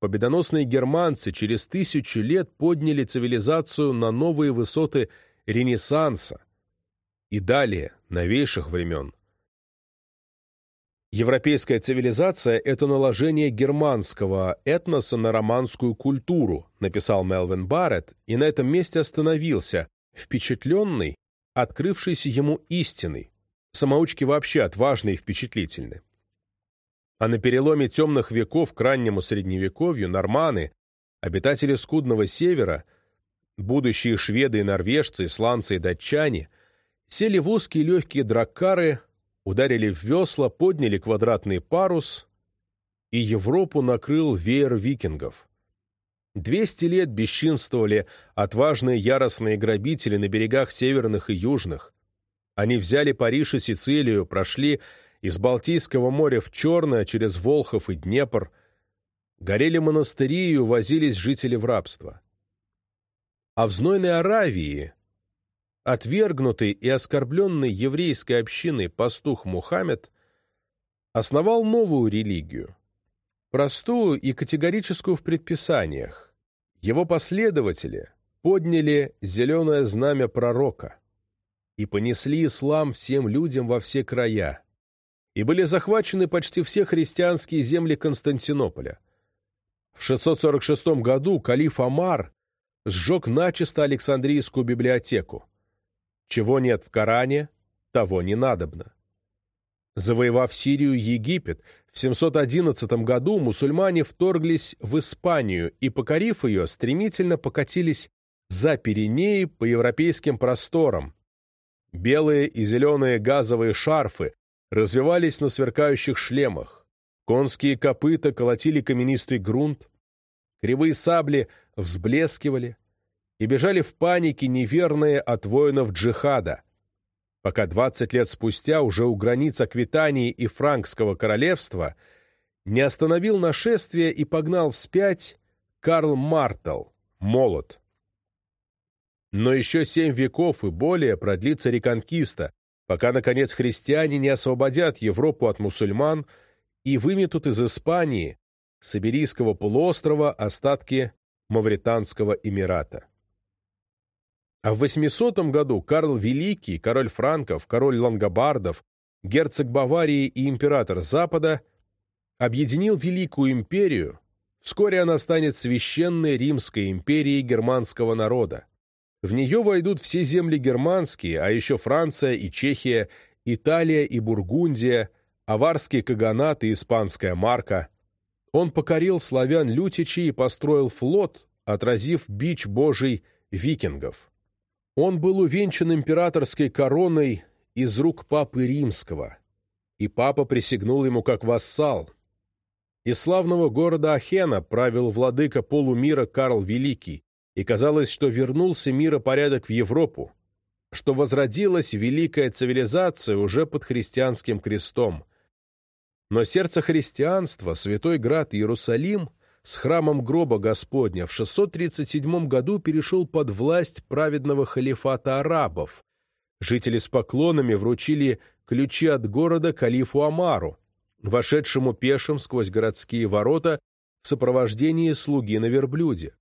S1: победоносные германцы через тысячу лет подняли цивилизацию на новые высоты Ренессанса и далее, новейших времен. Европейская цивилизация – это наложение германского этноса на романскую культуру, написал Мелвин Барретт, и на этом месте остановился, впечатленный, открывшийся ему истиной. Самоучки вообще отважны и впечатлительны. А на переломе темных веков к раннему средневековью норманы, обитатели скудного севера, будущие шведы и норвежцы, исландцы и датчане, сели в узкие легкие драккары ударили в весла, подняли квадратный парус, и Европу накрыл веер викингов. Двести лет бесчинствовали отважные яростные грабители на берегах северных и южных. Они взяли Париж и Сицилию, прошли из Балтийского моря в Черное через Волхов и Днепр, горели монастыри и увозились жители в рабство. А в знойной Аравии отвергнутый и оскорбленный еврейской общиной пастух Мухаммед основал новую религию, простую и категорическую в предписаниях. Его последователи подняли зеленое знамя пророка и понесли ислам всем людям во все края, и были захвачены почти все христианские земли Константинополя. В 646 году калиф Амар сжег начисто Александрийскую библиотеку, чего нет в Коране, того не надобно. Завоевав Сирию и Египет, в 711 году мусульмане вторглись в Испанию и, покорив ее, стремительно покатились за Пиренеи по европейским просторам. Белые и зеленые газовые шарфы развивались на сверкающих шлемах. Конские копыта колотили каменистый грунт. Кривые сабли взблескивали и бежали в панике неверные от воинов джихада, пока 20 лет спустя уже у границ Аквитании и Франкского королевства не остановил нашествие и погнал вспять Карл Мартел, молот. Но еще семь веков и более продлится реконкиста, пока, наконец, христиане не освободят Европу от мусульман и выметут из Испании, с Иберийского полуострова, остатки Мавританского Эмирата. А в 800 году Карл Великий, король франков, король лангобардов, герцог Баварии и император Запада объединил Великую империю, вскоре она станет священной Римской империей германского народа. В нее войдут все земли германские, а еще Франция и Чехия, Италия и Бургундия, Аварский каганат и Испанская марка. Он покорил славян Лютичи и построил флот, отразив бич божий викингов. Он был увенчан императорской короной из рук папы римского, и папа присягнул ему как вассал. Из славного города Ахена правил владыка полумира Карл Великий, и казалось, что вернулся миропорядок в Европу, что возродилась великая цивилизация уже под христианским крестом. Но сердце христианства, святой град Иерусалим, с храмом гроба Господня в 637 году перешел под власть праведного халифата арабов. Жители с поклонами вручили ключи от города калифу Амару, вошедшему пешим сквозь городские ворота в сопровождении слуги на верблюде.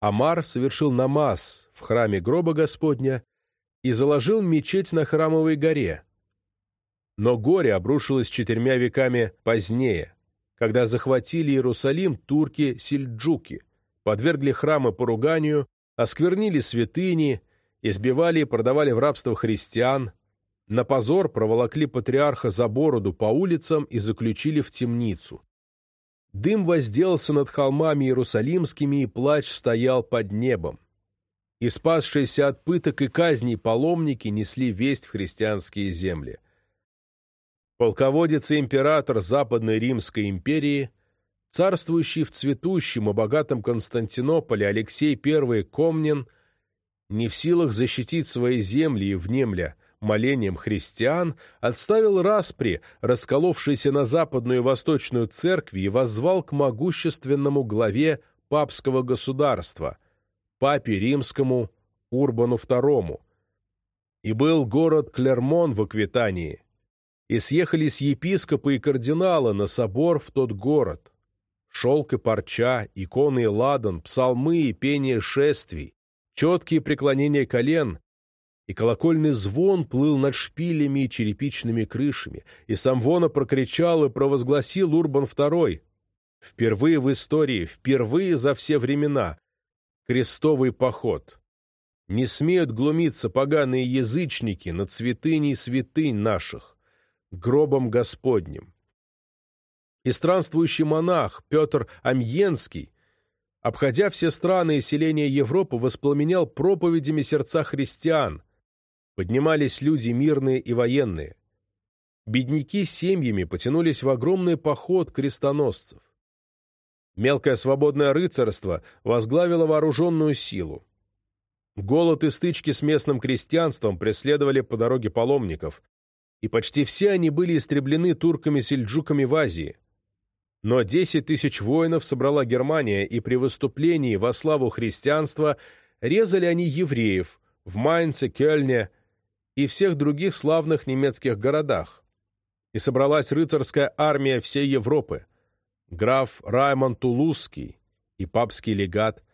S1: Амар совершил намаз в храме гроба Господня и заложил мечеть на Храмовой горе. Но горе обрушилось четырьмя веками позднее, когда захватили Иерусалим турки-сельджуки, подвергли храмы поруганию, осквернили святыни, избивали и продавали в рабство христиан, на позор проволокли патриарха за бороду по улицам и заключили в темницу. Дым возделся над холмами иерусалимскими, и плач стоял под небом. И спасшиеся от пыток и казней паломники несли весть в христианские земли. Полководец и император Западной Римской империи, царствующий в цветущем и богатом Константинополе Алексей I Комнин, не в силах защитить свои земли и внемля – молением христиан, отставил распри, расколовшийся на западную и восточную церкви, и воззвал к могущественному главе папского государства, папе римскому Урбану II. И был город Клермон в Аквитании, и съехались епископы и кардиналы на собор в тот город. Шелк и парча, иконы и ладан, псалмы и пение шествий, четкие преклонения колен и колокольный звон плыл над шпилями и черепичными крышами, и сам Вона прокричал и провозгласил Урбан II. Впервые в истории, впервые за все времена. Крестовый поход. Не смеют глумиться поганые язычники над святыней святынь наших, гробом Господним. И странствующий монах Петр Амьенский, обходя все страны и селения Европы, воспламенял проповедями сердца христиан, поднимались люди мирные и военные. Бедняки с семьями потянулись в огромный поход крестоносцев. Мелкое свободное рыцарство возглавило вооруженную силу. Голод и стычки с местным крестьянством преследовали по дороге паломников, и почти все они были истреблены турками-сельджуками в Азии. Но 10 тысяч воинов собрала Германия, и при выступлении во славу христианства резали они евреев в Майнце, Кёльне, и всех других славных немецких городах. И собралась рыцарская армия всей Европы. Граф Раймон Тулузский и папский легат,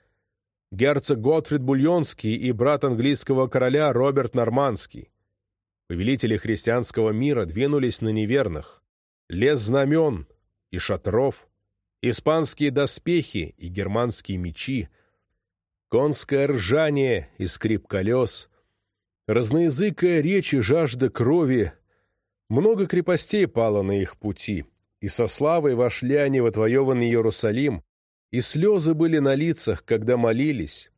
S1: герцог Готфрид Бульонский и брат английского короля Роберт Нормандский. Повелители христианского мира двинулись на неверных. Лес знамен и шатров, испанские доспехи и германские мечи, конское ржание и скрип колес — разноязыкая речь и жажда крови. Много крепостей пало на их пути, и со славой вошли они в отвоеванный Иерусалим, и слезы были на лицах, когда молились,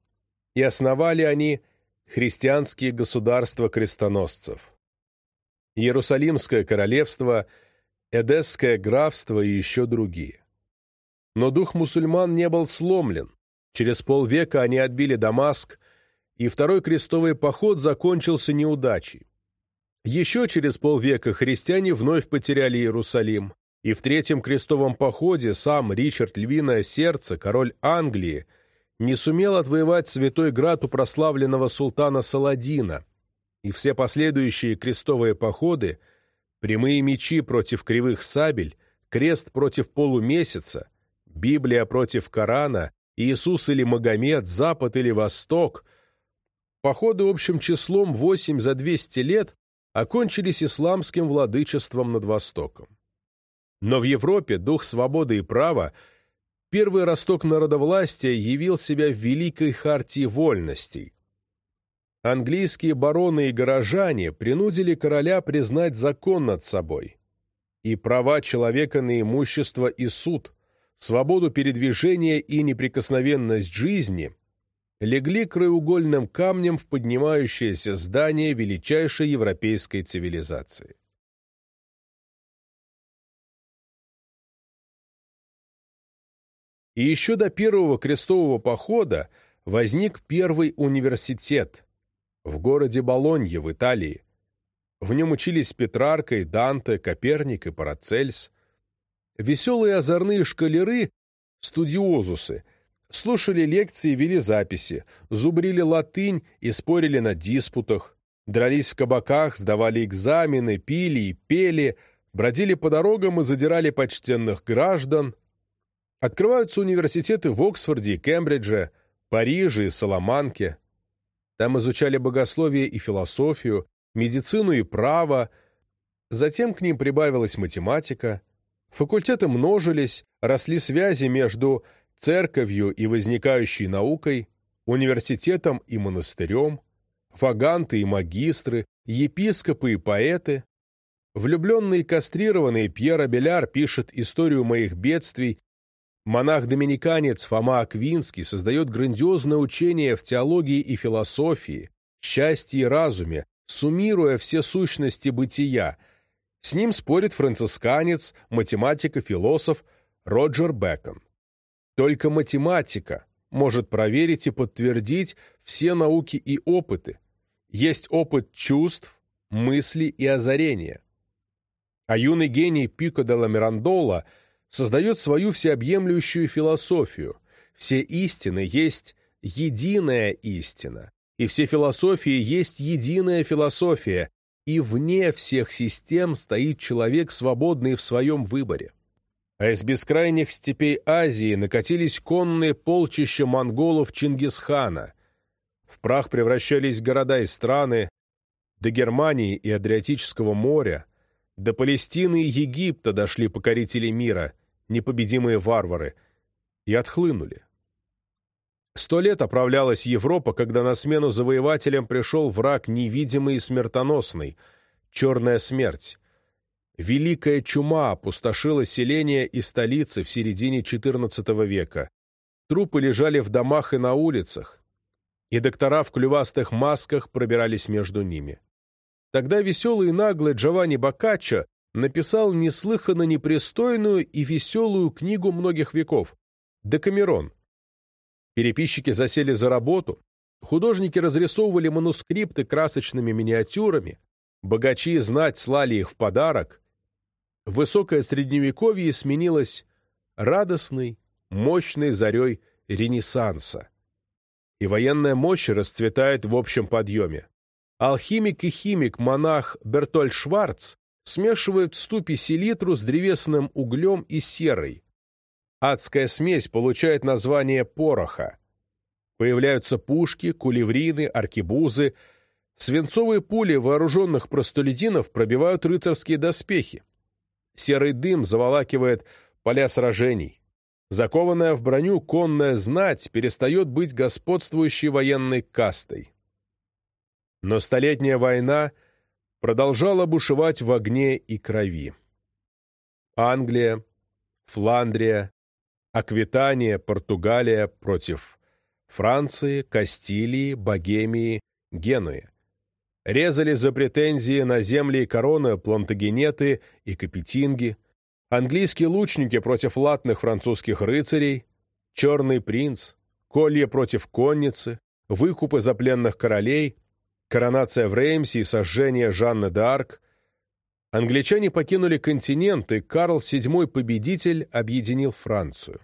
S1: и основали они христианские государства крестоносцев. Иерусалимское королевство, Эдесское графство и еще другие. Но дух мусульман не был сломлен. Через полвека они отбили Дамаск, и второй крестовый поход закончился неудачей. Еще через полвека христиане вновь потеряли Иерусалим, и в Третьем крестовом походе сам Ричард Львиное Сердце, король Англии, не сумел отвоевать Святой Град у прославленного султана Саладина, и все последующие крестовые походы, прямые мечи против кривых сабель, крест против полумесяца, Библия против Корана, Иисус или Магомед, Запад или Восток, походы общим числом 8 за 200 лет окончились исламским владычеством над Востоком. Но в Европе дух свободы и права первый росток народовластия явил себя в Великой Хартии Вольностей. Английские бароны и горожане принудили короля признать закон над собой и права человека на имущество и суд, свободу передвижения и неприкосновенность жизни легли краеугольным камнем в поднимающееся здание величайшей европейской цивилизации. И еще до первого крестового похода возник первый университет в городе Болонье в Италии. В нем учились Петрарка и Данте, Коперник и Парацельс. Веселые озорные шкалеры, студиозусы, слушали лекции вели записи, зубрили латынь и спорили на диспутах, дрались в кабаках, сдавали экзамены, пили и пели, бродили по дорогам и задирали почтенных граждан, Открываются университеты в Оксфорде и Кембридже, Париже и Саламанке. Там изучали богословие и философию, медицину и право. Затем к ним прибавилась математика. Факультеты множились, росли связи между церковью и возникающей наукой, университетом и монастырем, фаганты и магистры, епископы и поэты. Влюбленный и кастрированный Пьер Абеляр пишет историю моих бедствий Монах-доминиканец Фома Аквинский создает грандиозное учение в теологии и философии, счастье и разуме, суммируя все сущности бытия. С ним спорит францисканец, математик и философ Роджер Бэкон. Только математика может проверить и подтвердить все науки и опыты. Есть опыт чувств, мыслей и озарения. А юный гений Пико де ла Мирандола – создает свою всеобъемлющую философию. Все истины есть единая истина, и все философии есть единая философия, и вне всех систем стоит человек, свободный в своем выборе. А из бескрайних степей Азии накатились конные полчища монголов Чингисхана. В прах превращались города и страны, до Германии и Адриатического моря, до Палестины и Египта дошли покорители мира, непобедимые варвары, и отхлынули. Сто лет оправлялась Европа, когда на смену завоевателям пришел враг невидимый и смертоносный — черная смерть. Великая чума опустошила селения и столицы в середине XIV века. Трупы лежали в домах и на улицах, и доктора в клювастых масках пробирались между ними. Тогда веселый и наглый Джованни Боккаччо написал неслыханно непристойную и веселую книгу многих веков «Декамерон». Переписчики засели за работу, художники разрисовывали манускрипты красочными миниатюрами, богачи знать слали их в подарок. Высокое средневековье сменилось радостной, мощной зарей Ренессанса. И военная мощь расцветает в общем подъеме. Алхимик и химик-монах Бертоль Шварц смешивает в ступе селитру с древесным углем и серой. Адская смесь получает название пороха. Появляются пушки, кулеврины, аркебузы. Свинцовые пули вооруженных простолюдинов пробивают рыцарские доспехи. Серый дым заволакивает поля сражений. Закованная в броню конная знать перестает быть господствующей военной кастой. Но Столетняя война продолжала бушевать в огне и крови. Англия, Фландрия, Аквитания, Португалия против Франции, Кастилии, Богемии, Генуи. Резали за претензии на земли и короны плантагенеты и капетинги, английские лучники против латных французских рыцарей, черный принц, колье против конницы, выкупы за пленных королей, коронация в Реймсе и сожжение Жанны д'Арк. Англичане покинули континент, и Карл VII Победитель объединил Францию.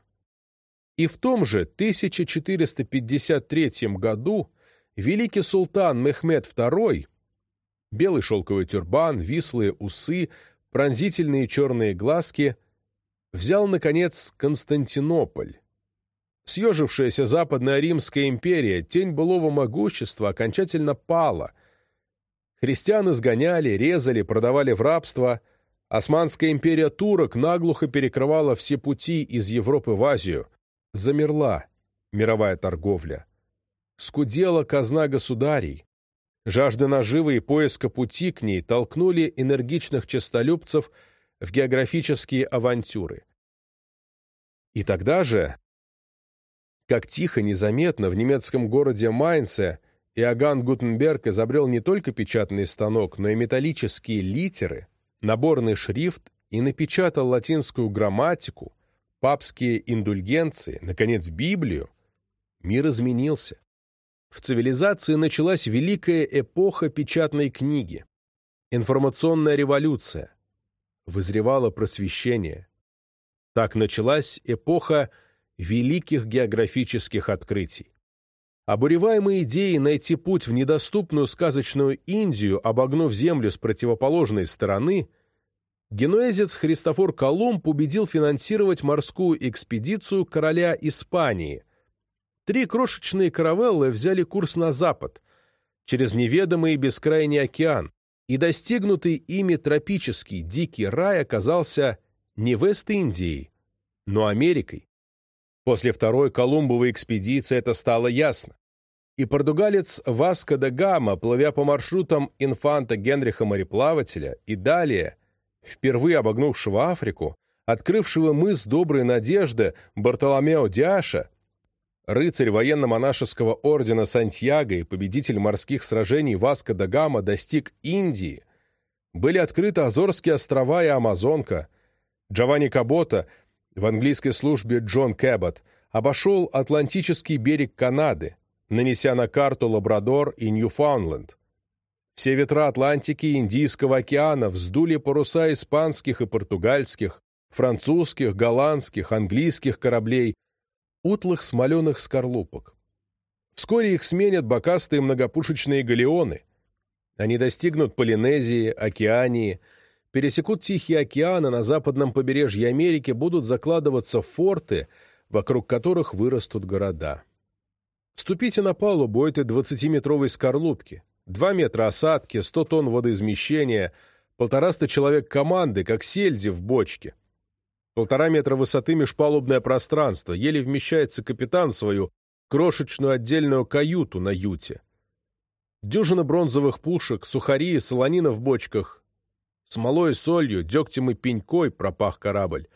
S1: И в том же 1453 году великий султан Мехмед II, белый шелковый тюрбан, вислые усы, пронзительные черные глазки, взял, наконец, Константинополь. Съежившаяся Западная Римская империя, тень былого могущества, окончательно пала. Христиан изгоняли, резали, продавали в рабство. Османская империя турок наглухо перекрывала все пути из Европы в Азию. Замерла мировая торговля. Скудела казна государей. Жажда наживы и поиска пути к ней толкнули энергичных честолюбцев в географические авантюры. И тогда же, как тихо, незаметно, в немецком городе Майнце Иоганн Гутенберг изобрел не только печатный станок, но и металлические литеры, наборный шрифт и напечатал латинскую грамматику, папские индульгенции, наконец, Библию, мир изменился. В цивилизации началась великая эпоха печатной книги, информационная революция, вызревало просвещение. Так началась эпоха великих географических открытий. Обуреваемые идеей найти путь в недоступную сказочную Индию, обогнув Землю с противоположной стороны, генуэзец Христофор Колумб убедил финансировать морскую экспедицию короля Испании – Три крошечные каравеллы взяли курс на запад, через неведомый бескрайний океан, и достигнутый ими тропический дикий рай оказался не Вест-Индией, но Америкой. После второй Колумбовой экспедиции это стало ясно. И португалец Васко де Гама, плывя по маршрутам инфанта Генриха мореплавателя и далее, впервые обогнувшего Африку, открывшего мыс Доброй Надежды Бартоломео Диаша, Рыцарь военно-монашеского ордена Сантьяго и победитель морских сражений Васко да Гама достиг Индии. Были открыты Азорские острова и Амазонка. Джованни Кабота в английской службе Джон Кэббот обошел Атлантический берег Канады, нанеся на карту Лабрадор и Ньюфаундленд. Все ветра Атлантики и Индийского океана вздули паруса испанских и португальских, французских, голландских, английских кораблей, утлых смоленых скорлупок. Вскоре их сменят бокастые многопушечные галеоны. Они достигнут Полинезии, Океании, пересекут Тихий океан, а на западном побережье Америки будут закладываться форты, вокруг которых вырастут города. Ступите на палубу этой двадцатиметровой скорлупки. Два метра осадки, сто тонн водоизмещения, полтораста человек команды, как сельди в бочке. Полтора метра высоты межпалубное пространство, еле вмещается капитан в свою крошечную отдельную каюту на юте. Дюжина бронзовых пушек, сухари и солонина в бочках. Смолой и солью, дегтем и пенькой пропах корабль.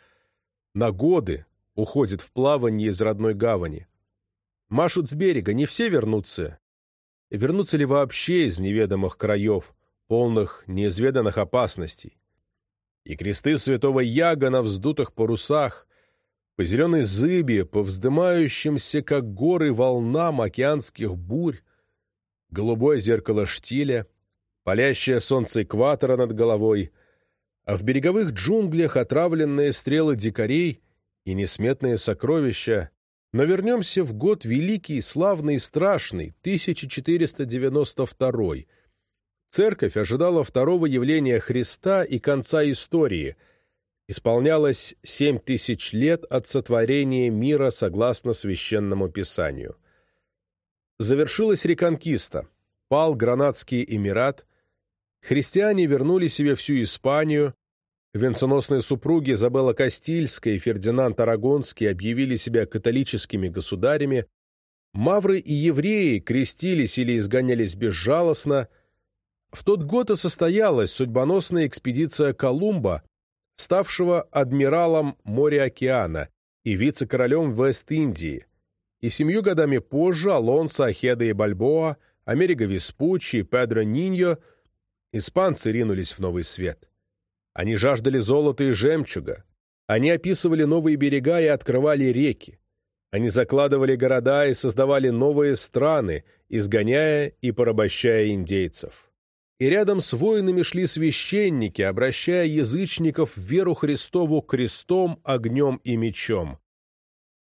S1: На годы уходит в плавание из родной гавани. Машут с берега, не все вернутся. Вернутся ли вообще из неведомых краев, полных неизведанных опасностей? И кресты святого Яга на вздутых парусах, по зеленой зыбе, по вздымающимся, как горы, волнам океанских бурь, голубое зеркало штиля, палящее солнце экватора над головой, а в береговых джунглях отравленные стрелы дикарей и несметные сокровища. Но вернемся в год великий, славный и страшный, 1492 Церковь ожидала второго явления Христа и конца истории. Исполнялось семь тысяч лет от сотворения мира согласно Священному Писанию. Завершилась реконкиста, пал Гранадский Эмират, христиане вернули себе всю Испанию, венценосные супруги Изабелла Кастильская и Фердинанд Арагонский объявили себя католическими государями, мавры и евреи крестились или изгонялись безжалостно – в тот год и состоялась судьбоносная экспедиция Колумба, ставшего адмиралом моря-океана и вице-королем Вест-Индии, и семью годами позже Алонсо, Ахеда и Бальбоа, Америго Веспуччи и Педро Ниньо испанцы ринулись в новый свет. Они жаждали золота и жемчуга. Они описывали новые берега и открывали реки. Они закладывали города и создавали новые страны, изгоняя и порабощая индейцев. И рядом с воинами шли священники, обращая язычников в веру Христову крестом, огнем и мечом.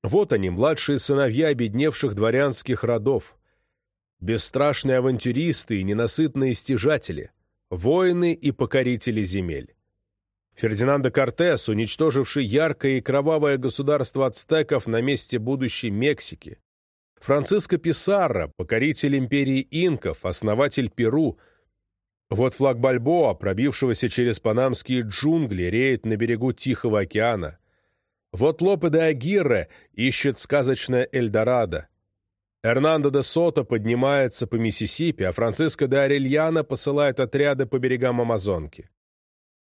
S1: Вот они, младшие сыновья обедневших дворянских родов, бесстрашные авантюристы и ненасытные стяжатели, воины и покорители земель. Фердинандо Кортес, уничтоживший яркое и кровавое государство ацтеков на месте будущей Мексики. Франциско Писарро, покоритель империи инков, основатель Перу. Вот флаг Бальбоа, пробившегося через панамские джунгли, реет на берегу Тихого океана. Вот Лопе де Агирре ищет сказочное Эльдорадо. Эрнандо де Сото поднимается по Миссисипи, а Франциско де Арельяно посылает отряды по берегам Амазонки.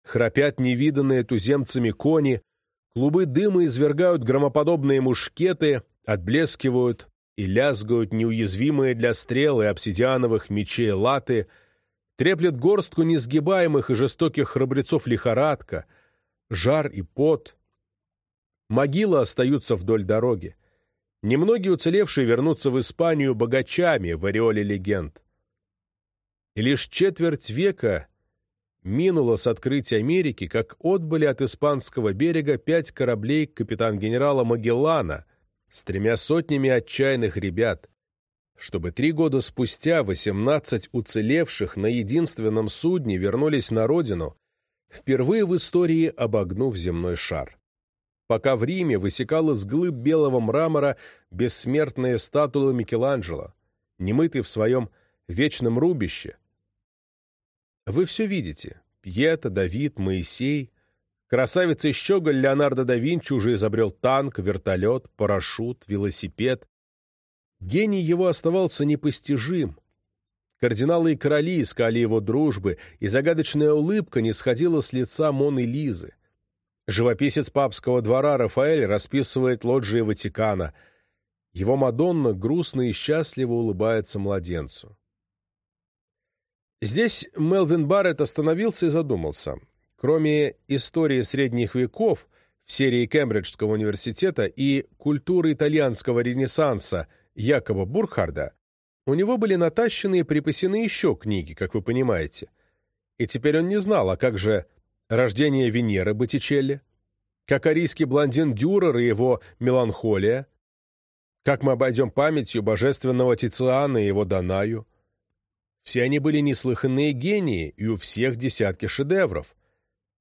S1: Храпят невиданные туземцами кони, клубы дыма извергают громоподобные мушкеты, отблескивают и лязгают неуязвимые для стрел и обсидиановых мечей латы, треплет горстку несгибаемых и жестоких храбрецов лихорадка, жар и пот. Могилы остаются вдоль дороги. Немногие уцелевшие вернутся в Испанию богачами в ореоле легенд. И лишь четверть века минуло с открытия Америки, как отбыли от испанского берега пять кораблей капитан-генерала Магеллана с тремя сотнями отчаянных ребят, чтобы три года спустя 18 уцелевших на единственном судне вернулись на родину, впервые в истории обогнув земной шар. Пока в Риме высекал из глыб белого мрамора бессмертные статуи Микеланджело, немытый в своем вечном рубище, вы все видите. Пьета, Давид, Моисей. Красавец и щеголь Леонардо да Винчи уже изобрел танк, вертолет, парашют, велосипед. Гений его оставался непостижим. Кардиналы и короли искали его дружбы, и загадочная улыбка не сходила с лица Моны Лизы. Живописец папского двора Рафаэль расписывает лоджии Ватикана. Его Мадонна грустно и счастливо улыбается младенцу. Здесь Мелвин Барретт остановился и задумался. Кроме истории средних веков в серии Кембриджского университета и культуры итальянского ренессанса Якоба Бурхарда, у него были натащены и припасены еще книги, как вы понимаете. И теперь он не знал, а как же «Рождение Венеры» Боттичелли, как арийский блондин Дюрер и его «Меланхолия», как мы обойдем памятью божественного Тициана и его Данаю, все они были неслыханные гении, и у всех десятки шедевров.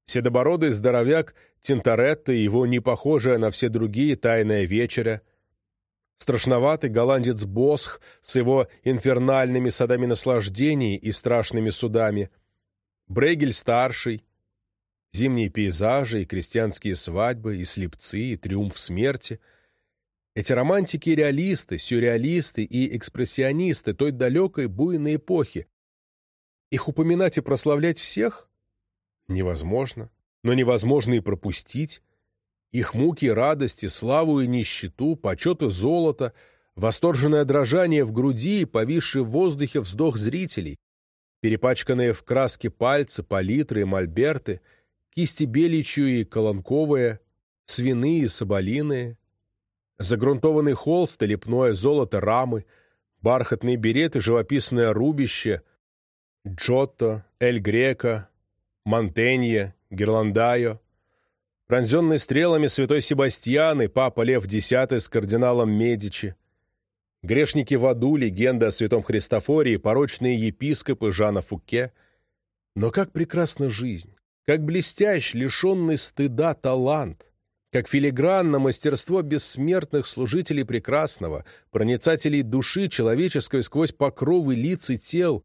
S1: Седобородый здоровяк Тинторетто и его непохожая на все другие «Тайная вечеря», страшноватый голландец Босх с его инфернальными садами наслаждений и страшными судами, Брегель-старший, зимние пейзажи и крестьянские свадьбы, и слепцы, и триумф смерти — эти романтики и реалисты, сюрреалисты и экспрессионисты той далекой буйной эпохи. Их упоминать и прославлять всех? Невозможно, но невозможно и пропустить. Их муки, радости, славу и нищету, почет и золото, восторженное дрожание в груди и повисший в воздухе вздох зрителей, перепачканные в краске пальцы, палитры и мольберты, кисти беличью и колонковые, свиные и соболиные, Загрунтованный холст и лепное золото рамы, бархатные береты, живописное рубище, Джотто, Эль Греко, Монтенье, Герландайо, пронзенный стрелами святой Себастьян и папа Лев X с кардиналом Медичи, грешники в аду, легенда о святом Христофоре и порочные епископы Жана Фуке. Но как прекрасна жизнь, как блестящ, лишенный стыда талант — как филигранно мастерство бессмертных служителей прекрасного, проницателей души человеческой сквозь покровы лиц и тел.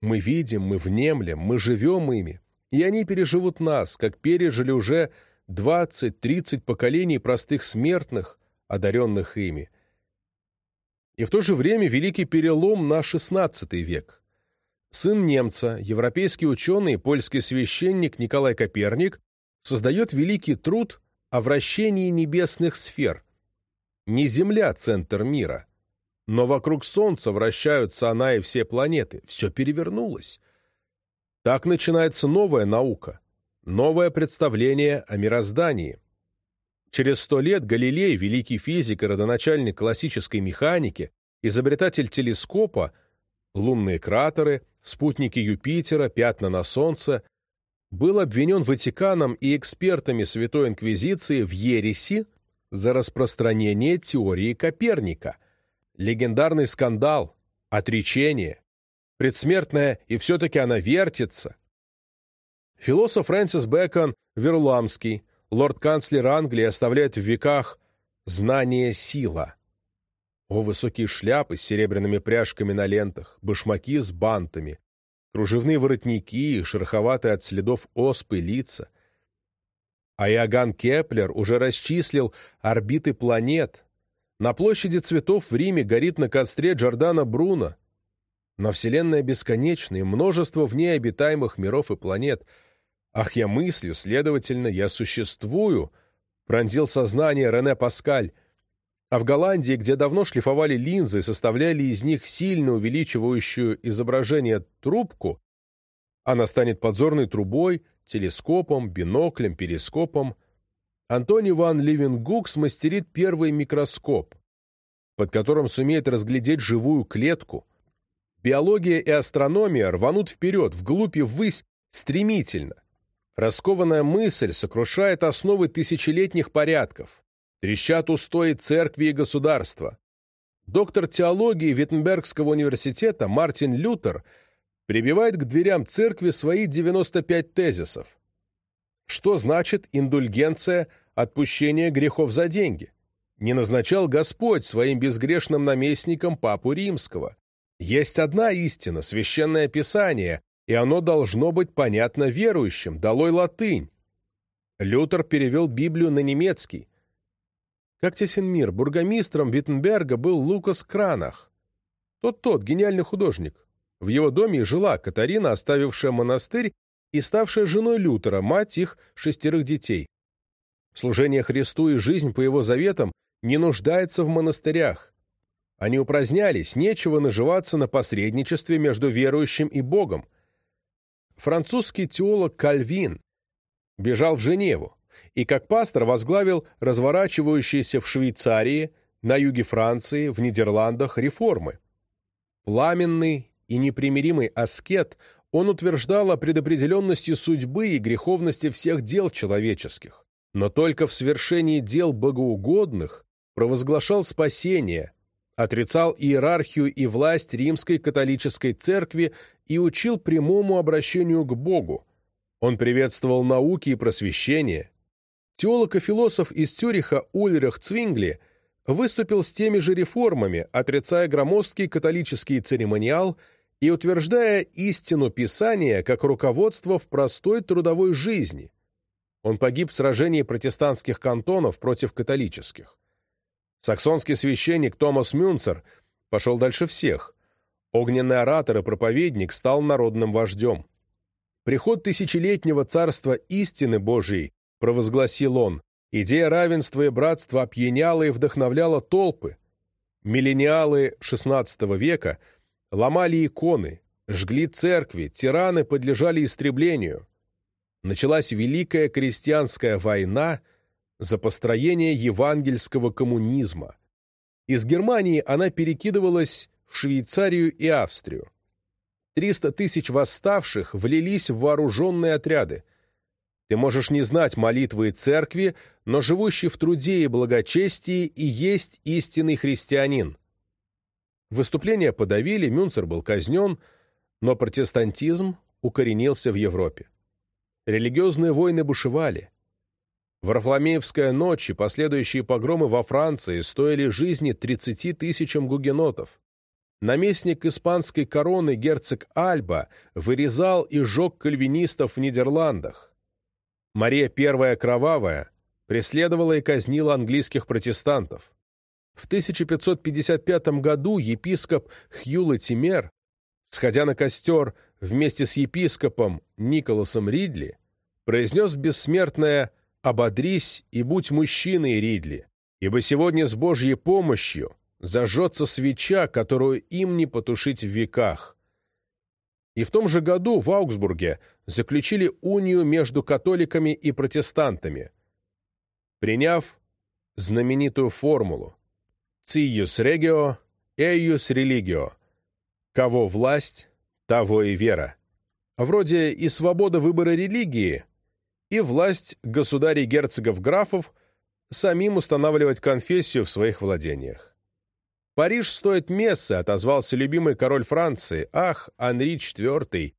S1: Мы видим, мы внемлем, мы живем ими, и они переживут нас, как пережили уже двадцать-тридцать поколений простых смертных, одаренных ими. И в то же время великий перелом на XVI век. Сын немца, европейский ученый польский священник Николай Коперник создает великий труд о вращении небесных сфер. Не Земля — центр мира, но вокруг Солнца вращаются она и все планеты. Все перевернулось. Так начинается новая наука, новое представление о мироздании. Через сто лет Галилей, великий физик и родоначальник классической механики, изобретатель телескопа, лунные кратеры, спутники Юпитера, пятна на Солнце, был обвинен Ватиканом и экспертами Святой Инквизиции в ереси за распространение теории Коперника. Легендарный скандал, отречение, предсмертная «и все-таки она вертится». Философ Фрэнсис Бэкон Верламский, лорд-канцлер Англии, оставляет в веках «знание – сила». О, высокие шляпы с серебряными пряжками на лентах, башмаки с бантами, кружевные воротники, шероховатые от следов оспы лица. А Иоганн Кеплер уже расчислил орбиты планет. На площади цветов в Риме горит на костре Джордано Бруно. Но Вселенная бесконечна, и множество в ней обитаемых миров и планет. Ах, я мыслю, следовательно, я существую, пронзил сознание Рене Паскаль. А в Голландии, где давно шлифовали линзы и составляли из них сильно увеличивающую изображение трубку, она станет подзорной трубой, телескопом, биноклем, перископом. Антони ван Ливенгук смастерит первый микроскоп, под которым сумеет разглядеть живую клетку. Биология и астрономия рванут вперед, вглубь и ввысь, стремительно. Раскованная мысль сокрушает основы тысячелетних порядков. Трещат устои церкви и государства. Доктор теологии Виттенбергского университета Мартин Лютер прибивает к дверям церкви свои 95 тезисов. Что значит индульгенция отпущения грехов за деньги? Не назначал Господь своим безгрешным наместником Папу Римского. Есть одна истина, священное писание, и оно должно быть понятно верующим, долой латынь. Лютер перевел Библию на немецкий, как тесен мир, бургомистром Виттенберга был Лукас Кранах. Тот-тот, гениальный художник. В его доме жила Катарина, оставившая монастырь и ставшая женой Лютера, мать их шестерых детей. Служение Христу и жизнь по его заветам не нуждается в монастырях. Они упразднялись, нечего наживаться на посредничестве между верующим и Богом. Французский теолог Кальвин бежал в Женеву и как пастор возглавил разворачивающиеся в Швейцарии, на юге Франции, в Нидерландах реформы. Пламенный и непримиримый аскет, он утверждал о предопределенности судьбы и греховности всех дел человеческих, но только в свершении дел богоугодных провозглашал спасение, отрицал иерархию и власть римской католической церкви и учил прямому обращению к Богу. Он приветствовал науки и просвещение, Теолог и философ из Цюриха Ульрих Цвингли выступил с теми же реформами, отрицая громоздкий католический церемониал и утверждая истину Писания как руководство в простой трудовой жизни. Он погиб в сражении протестантских кантонов против католических. Саксонский священник Томас Мюнцер пошел дальше всех. Огненный оратор и проповедник стал народным вождем. Приход тысячелетнего царства истины Божией — провозгласил он. Идея равенства и братства опьяняла и вдохновляла толпы. Миллениалы XVI века ломали иконы, жгли церкви, тираны подлежали истреблению. Началась Великая крестьянская война за построение евангельского коммунизма. Из Германии она перекидывалась в Швейцарию и Австрию. 300 тысяч восставших влились в вооруженные отряды. Ты можешь не знать молитвы и церкви, но живущий в труде и благочестии и есть истинный христианин. Выступление подавили, Мюнцер был казнен, но протестантизм укоренился в Европе. Религиозные войны бушевали. Варфоломеевская ночь и последующие погромы во Франции стоили жизни 30 тысячам гугенотов. Наместник испанской короны герцог Альба вырезал и жег кальвинистов в Нидерландах. Мария I Кровавая преследовала и казнила английских протестантов. В 1555 году епископ Хьюла Тимер, сходя на костер вместе с епископом Николасом Ридли, произнес бессмертное «Ободрись и будь мужчиной, Ридли, ибо сегодня с Божьей помощью зажжется свеча, которую им не потушить в веках, и в том же году в Аугсбурге заключили унию между католиками и протестантами, приняв знаменитую формулу «Циюс регио, эйюс религио» – «Кого власть, того и вера. Вроде и свобода выбора религии, и власть государей-герцогов-графов самим устанавливать конфессию в своих владениях. «Париж стоит мессы», — отозвался любимый король Франции. «Ах, Анри IV,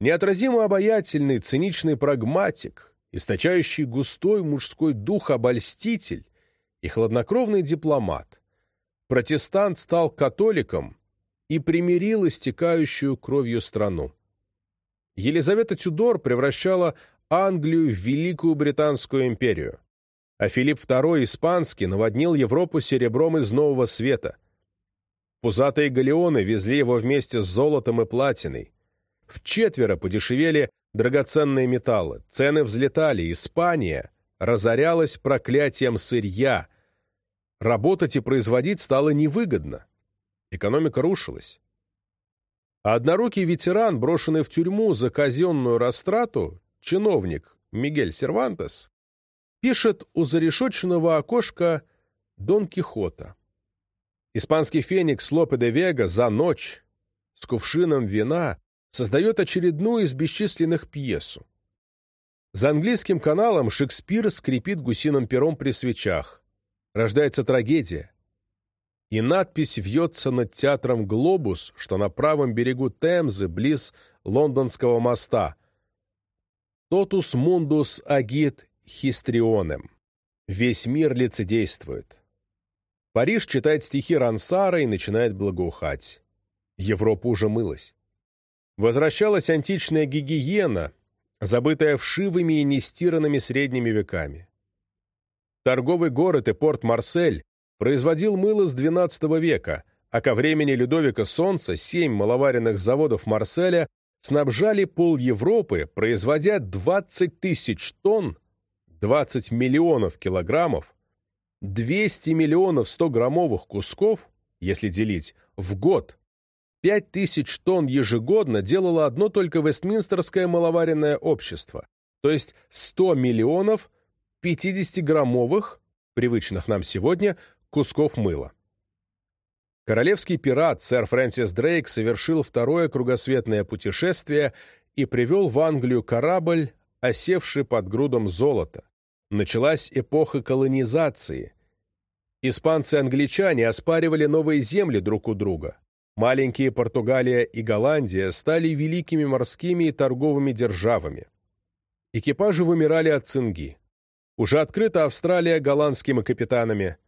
S1: неотразимо обаятельный, циничный прагматик, источающий густой мужской дух обольститель и хладнокровный дипломат. Протестант стал католиком и примирил истекающую кровью страну. Елизавета Тюдор превращала Англию в Великую Британскую империю, а Филипп II Испанский наводнил Европу серебром из Нового Света. Пузатые галеоны везли его вместе с золотом и платиной. В четверо подешевели драгоценные металлы, цены взлетали, Испания разорялась проклятием сырья. Работать и производить стало невыгодно. Экономика рушилась. А однорукий ветеран, брошенный в тюрьму за казенную растрату, чиновник Мигель Сервантес, пишет у зарешоченного окошка Дон Кихота. Испанский феникс Лопе де Вега за ночь с кувшином вина создает очередную из бесчисленных пьесу. За английским каналом Шекспир скрипит гусиным пером при свечах. Рождается трагедия. И надпись вьется над театром «Глобус», что на правом берегу Темзы, близ Лондонского моста. «Тотус мундус агит хистрионем». Весь мир лицедействует. Париж читает стихи Рансара и начинает благоухать. Европа уже мылась. Возвращалась античная гигиена, забытая вшивыми и нестиранными средними веками. Торговый город и порт Марсель производил мыло с XII века, а ко времени Людовика Солнца семь маловаренных заводов Марселя снабжали пол Европы, производя 20 тысяч тонн, 20 миллионов килограммов 200 миллионов 100-граммовых кусков, если делить, в год. 5000 тонн ежегодно делало одно только Вестминстерское маловаренное общество, то есть 100 миллионов 50-граммовых, привычных нам сегодня, кусков мыла. Королевский пират сэр Фрэнсис Дрейк совершил второе кругосветное путешествие и привел в Англию корабль, осевший под грудом золота. Началась эпоха колонизации, Испанцы и англичане оспаривали новые земли друг у друга. Маленькие Португалия и Голландия стали великими морскими и торговыми державами. Экипажи вымирали от цинги. Уже открыта Австралия голландскими капитанами.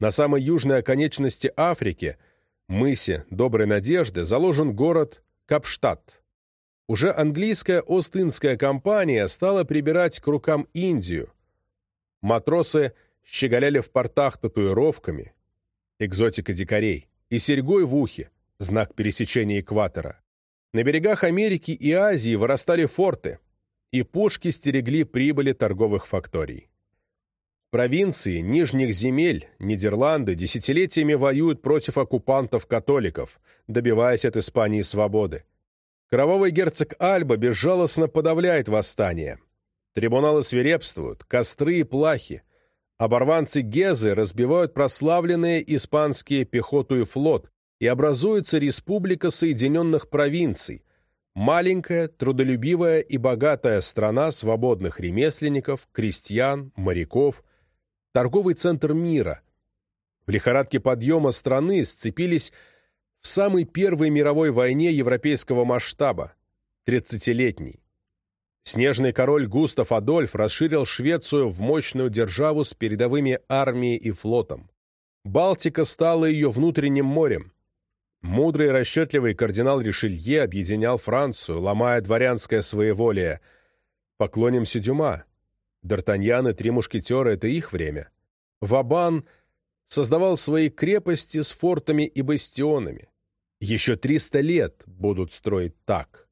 S1: На самой южной оконечности Африки, мысе Доброй Надежды, заложен город Капштадт. Уже английская Ост-Индская компания стала прибирать к рукам Индию. Матросы щеголяли в портах татуировками, экзотика дикарей, и серьгой в ухе, знак пересечения экватора. На берегах Америки и Азии вырастали форты, и пушки стерегли прибыли торговых факторий. Провинции нижних земель, Нидерланды, десятилетиями воюют против оккупантов-католиков, добиваясь от Испании свободы. Кровавый герцог Альба безжалостно подавляет восстание. Трибуналы свирепствуют, костры и плахи, Оборванцы Гезы разбивают прославленные испанские пехоту и флот, и образуется Республика Соединенных Провинций, маленькая, трудолюбивая и богатая страна свободных ремесленников, крестьян, моряков, торговый центр мира. В лихорадке подъема страны сцепились в самой первой мировой войне европейского масштаба, 30-летней. Снежный король Густав Адольф расширил Швецию в мощную державу с передовыми армией и флотом. Балтика стала ее внутренним морем. Мудрый и расчетливый кардинал Ришелье объединял Францию, ломая дворянское своеволие. Поклонимся Дюма. Д'Артаньян и Три мушкетера — это их время. Вабан создавал свои крепости с фортами и бастионами. Еще триста лет будут строить так.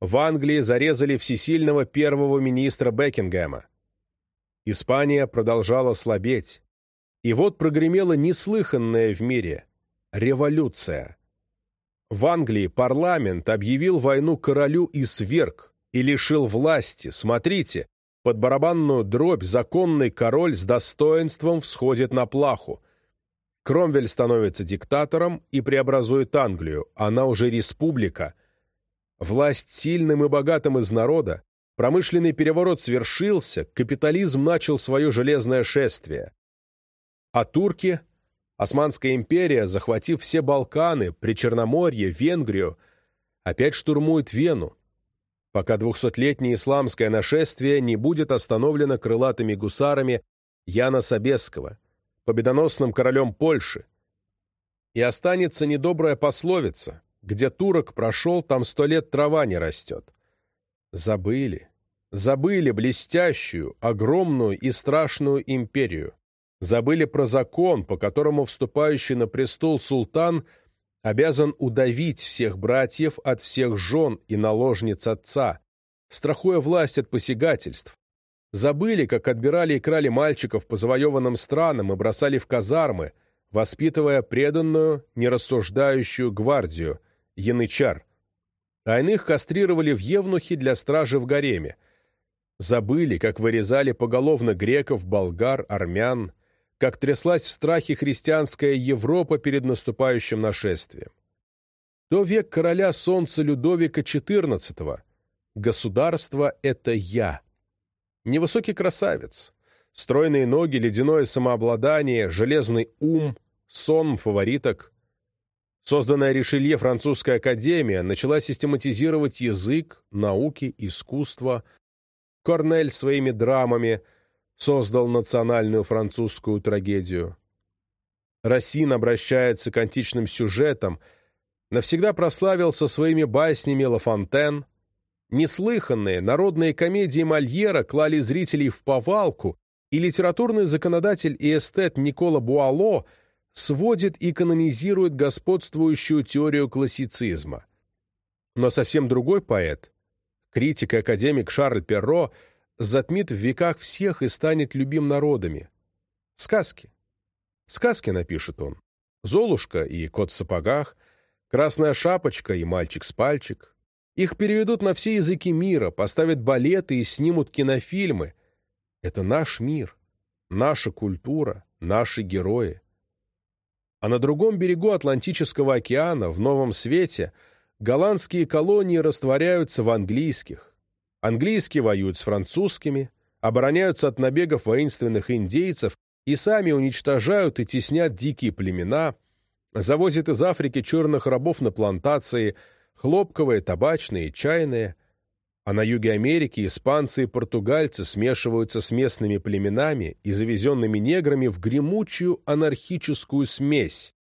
S1: В Англии зарезали всесильного первого министра Бекингема. Испания продолжала слабеть. И вот прогремела неслыханная в мире революция. В Англии парламент объявил войну королю и сверг, и лишил власти. Смотрите, под барабанную дробь законный король с достоинством всходит на плаху. Кромвель становится диктатором и преобразует Англию. Она уже республика – Власть сильным и богатым из народа, промышленный переворот свершился, капитализм начал свое железное шествие. А турки, Османская империя, захватив все Балканы, Причерноморье, Венгрию, опять штурмует Вену, пока двухсотлетнее исламское нашествие не будет остановлено крылатыми гусарами Яна Собесского, победоносным королем Польши. И останется недобрая пословица «Где турок прошел, там сто лет трава не растет». Забыли. Забыли блестящую, огромную и страшную империю. Забыли про закон, по которому вступающий на престол султан – обязан удавить всех братьев от всех жен и наложниц отца, страхуя власть от посягательств. Забыли, как отбирали и крали мальчиков по завоеванным странам и бросали в казармы, воспитывая преданную, нерассуждающую гвардию, янычар. А иных кастрировали в евнухи для стражи в гареме. Забыли, как вырезали поголовно греков, болгар, армян, как тряслась в страхе христианская Европа перед наступающим нашествием. То век короля солнца Людовика XIV. Государство — это я. Невысокий красавец. Стройные ноги, ледяное самообладание, железный ум, сон фавориток. Созданная Ришелье французская академия начала систематизировать язык, науки, искусство. Корнель своими драмами — создал национальную французскую трагедию. Рассин обращается к античным сюжетам, навсегда прославился своими баснями Ла Фонтен. Неслыханные народные комедии Мольера клали зрителей в повалку, и литературный законодатель и эстет Никола Буало сводит и канонизирует господствующую теорию классицизма. Но совсем другой поэт, критик и академик Шарль Перро, затмит в веках всех и станет любим народами. Сказки. Сказки напишет он. Золушка и кот в сапогах, Красная шапочка и мальчик с пальчик. Их переведут на все языки мира, поставят балеты и снимут кинофильмы. Это наш мир, наша культура, наши герои. А на другом берегу Атлантического океана, в Новом Свете, голландские колонии растворяются в английских. Английские воюют с французскими, обороняются от набегов воинственных индейцев и сами уничтожают и теснят дикие племена, завозят из Африки черных рабов на плантации, хлопковые, табачные, чайные, а на юге Америки испанцы и португальцы смешиваются с местными племенами и завезенными неграми в гремучую анархическую смесь.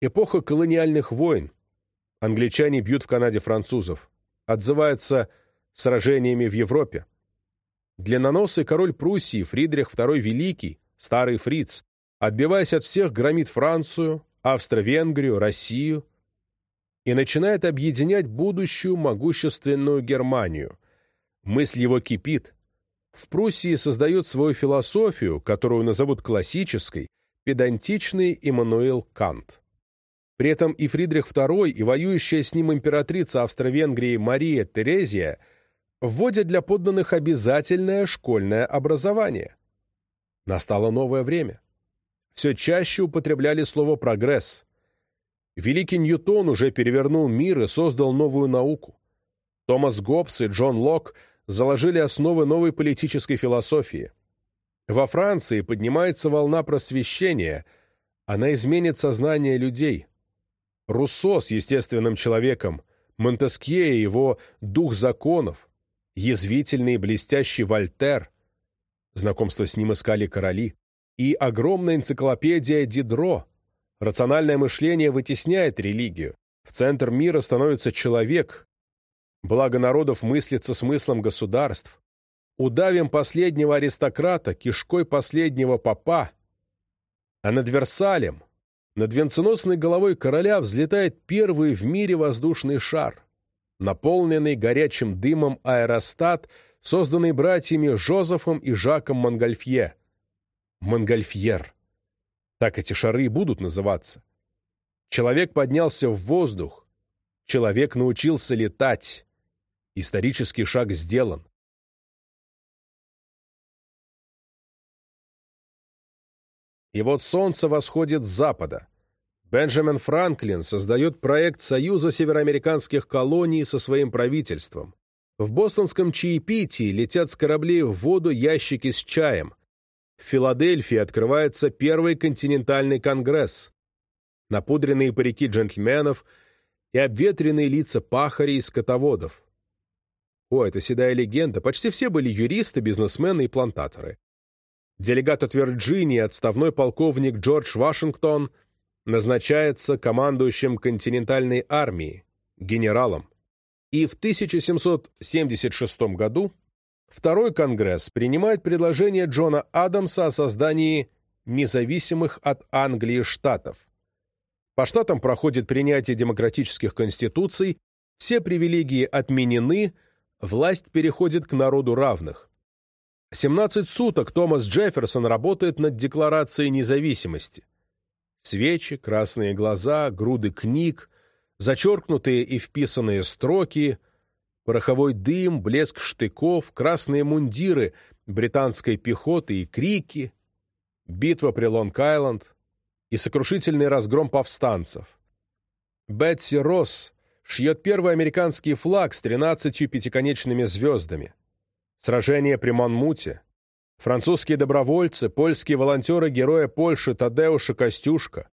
S1: Эпоха колониальных войн. Англичане бьют в Канаде французов. Отзывается сражениями в Европе. Длинноносый король Пруссии Фридрих II Великий, старый фриц, отбиваясь от всех, громит Францию, Австро-Венгрию, Россию и начинает объединять будущую могущественную Германию. Мысль его кипит. В Пруссии создает свою философию, которую назовут классической, педантичный Иммануил Кант. При этом и Фридрих II, и воюющая с ним императрица Австро-Венгрии Мария Терезия – вводят для подданных обязательное школьное образование. Настало новое время. Все чаще употребляли слово «прогресс». Великий Ньютон уже перевернул мир и создал новую науку. Томас Гоббс и Джон Лок заложили основы новой политической философии. Во Франции поднимается волна просвещения, она изменит сознание людей. Руссо с естественным человеком, Монтескье и его «дух законов», язвительный и блестящий Вольтер, знакомство с ним искали короли, и огромная энциклопедия Дидро. Рациональное мышление вытесняет религию. В центр мира становится человек. Благо народов мыслится смыслом государств. Удавим последнего аристократа кишкой последнего попа. А над Версалем, над венценосной головой короля взлетает первый в мире воздушный шар наполненный горячим дымом аэростат, созданный братьями Жозефом и Жаком Монгольфье. Монгольфьер. Так эти шары и будут называться. Человек поднялся в воздух. Человек научился летать. Исторический шаг сделан. И вот солнце восходит с запада. Бенджамин Франклин создает проект Союза североамериканских колоний со своим правительством. В бостонском чаепитии летят с кораблей в воду ящики с чаем. В Филадельфии открывается первый континентальный конгресс. Напудренные парики джентльменов и обветренные лица пахарей и скотоводов. О, это седая легенда. Почти все были юристы, бизнесмены и плантаторы. Делегат от Вирджинии, отставной полковник Джордж Вашингтон, назначается командующим континентальной армией, генералом. И в 1776 году Второй Конгресс принимает предложение Джона Адамса о создании независимых от Англии штатов. По штатам проходит принятие демократических конституций, все привилегии отменены, власть переходит к народу равных. 17 суток Томас Джефферсон работает над Декларацией независимости. Свечи, красные глаза, груды книг, зачеркнутые и вписанные строки, пороховой дым, блеск штыков, красные мундиры британской пехоты и крики, битва при Лонг-Айленд и сокрушительный разгром повстанцев. Бетси Росс шьет первый американский флаг с тринадцатью пятиконечными звездами. Сражение при Монмуте, французские добровольцы, польские волонтеры героя Польши Тадеуша Костюшка,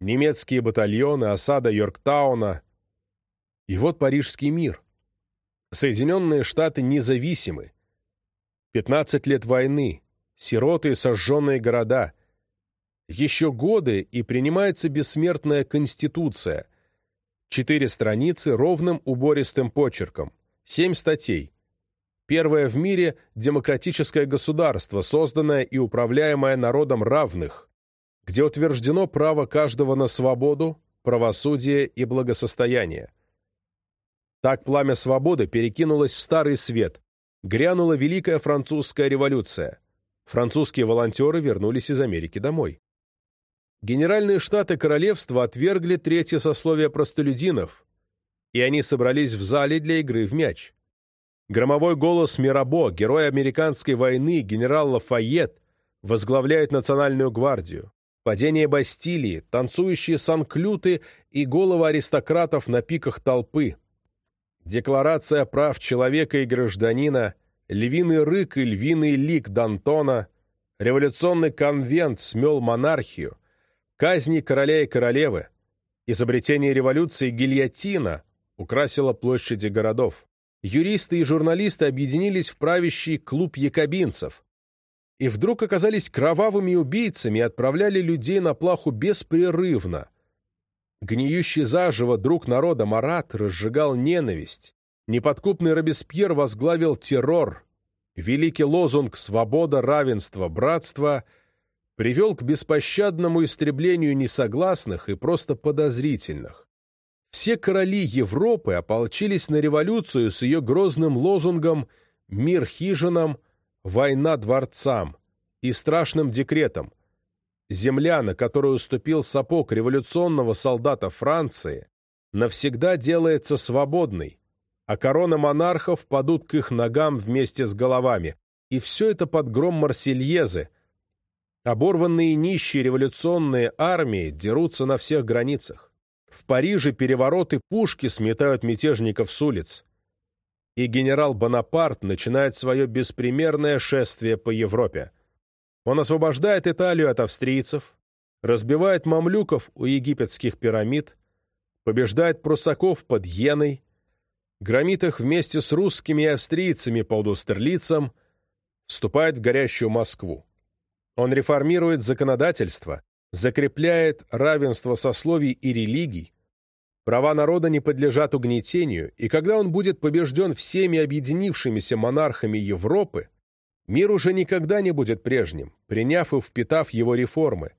S1: немецкие батальоны, осада Йорктауна. И вот Парижский мир. Соединенные Штаты независимы. 15 лет войны, сироты и сожженные города. Еще годы, и принимается бессмертная Конституция. Четыре страницы ровным убористым почерком. Семь статей. Первое в мире демократическое государство, созданное и управляемое народом равных, где утверждено право каждого на свободу, правосудие и благосостояние. Так пламя свободы перекинулось в Старый Свет, грянула Великая Французская революция. Французские волонтеры вернулись из Америки домой. Генеральные штаты королевства отвергли третье сословие простолюдинов, и они собрались в зале для игры в мяч. Громовой голос Мирабо, герой американской войны, генерал Лафайет, возглавляет Национальную гвардию. Падение Бастилии, танцующие санклюты и головы аристократов на пиках толпы. Декларация прав человека и гражданина, львиный рык и львиный лик Д'Антона, революционный конвент смел монархию, казни короля и королевы, изобретение революции гильотина украсило площади городов юристы и журналисты объединились в правящий клуб якобинцев и вдруг оказались кровавыми убийцами и отправляли людей на плаху беспрерывно. Гниющий заживо друг народа Марат разжигал ненависть. Неподкупный Робеспьер возглавил террор. Великий лозунг «Свобода, равенство, братство» привел к беспощадному истреблению несогласных и просто подозрительных. Все короли Европы ополчились на революцию с ее грозным лозунгом «Мир хижинам, война дворцам» и страшным декретом. Земля, на которую ступил сапог революционного солдата Франции, навсегда делается свободной, а корона монархов падут к их ногам вместе с головами. И все это под гром Марсельезы. Оборванные нищие революционные армии дерутся на всех границах. В Париже перевороты пушки сметают мятежников с улиц. И генерал Бонапарт начинает свое беспримерное шествие по Европе. Он освобождает Италию от австрийцев, разбивает мамлюков у египетских пирамид, побеждает прусаков под Йеной, громит их вместе с русскими и австрийцами под Устерлицем, вступает в горящую Москву. Он реформирует законодательство, закрепляет равенство сословий и религий, права народа не подлежат угнетению, и когда он будет побежден всеми объединившимися монархами Европы, мир уже никогда не будет прежним, приняв и впитав его реформы.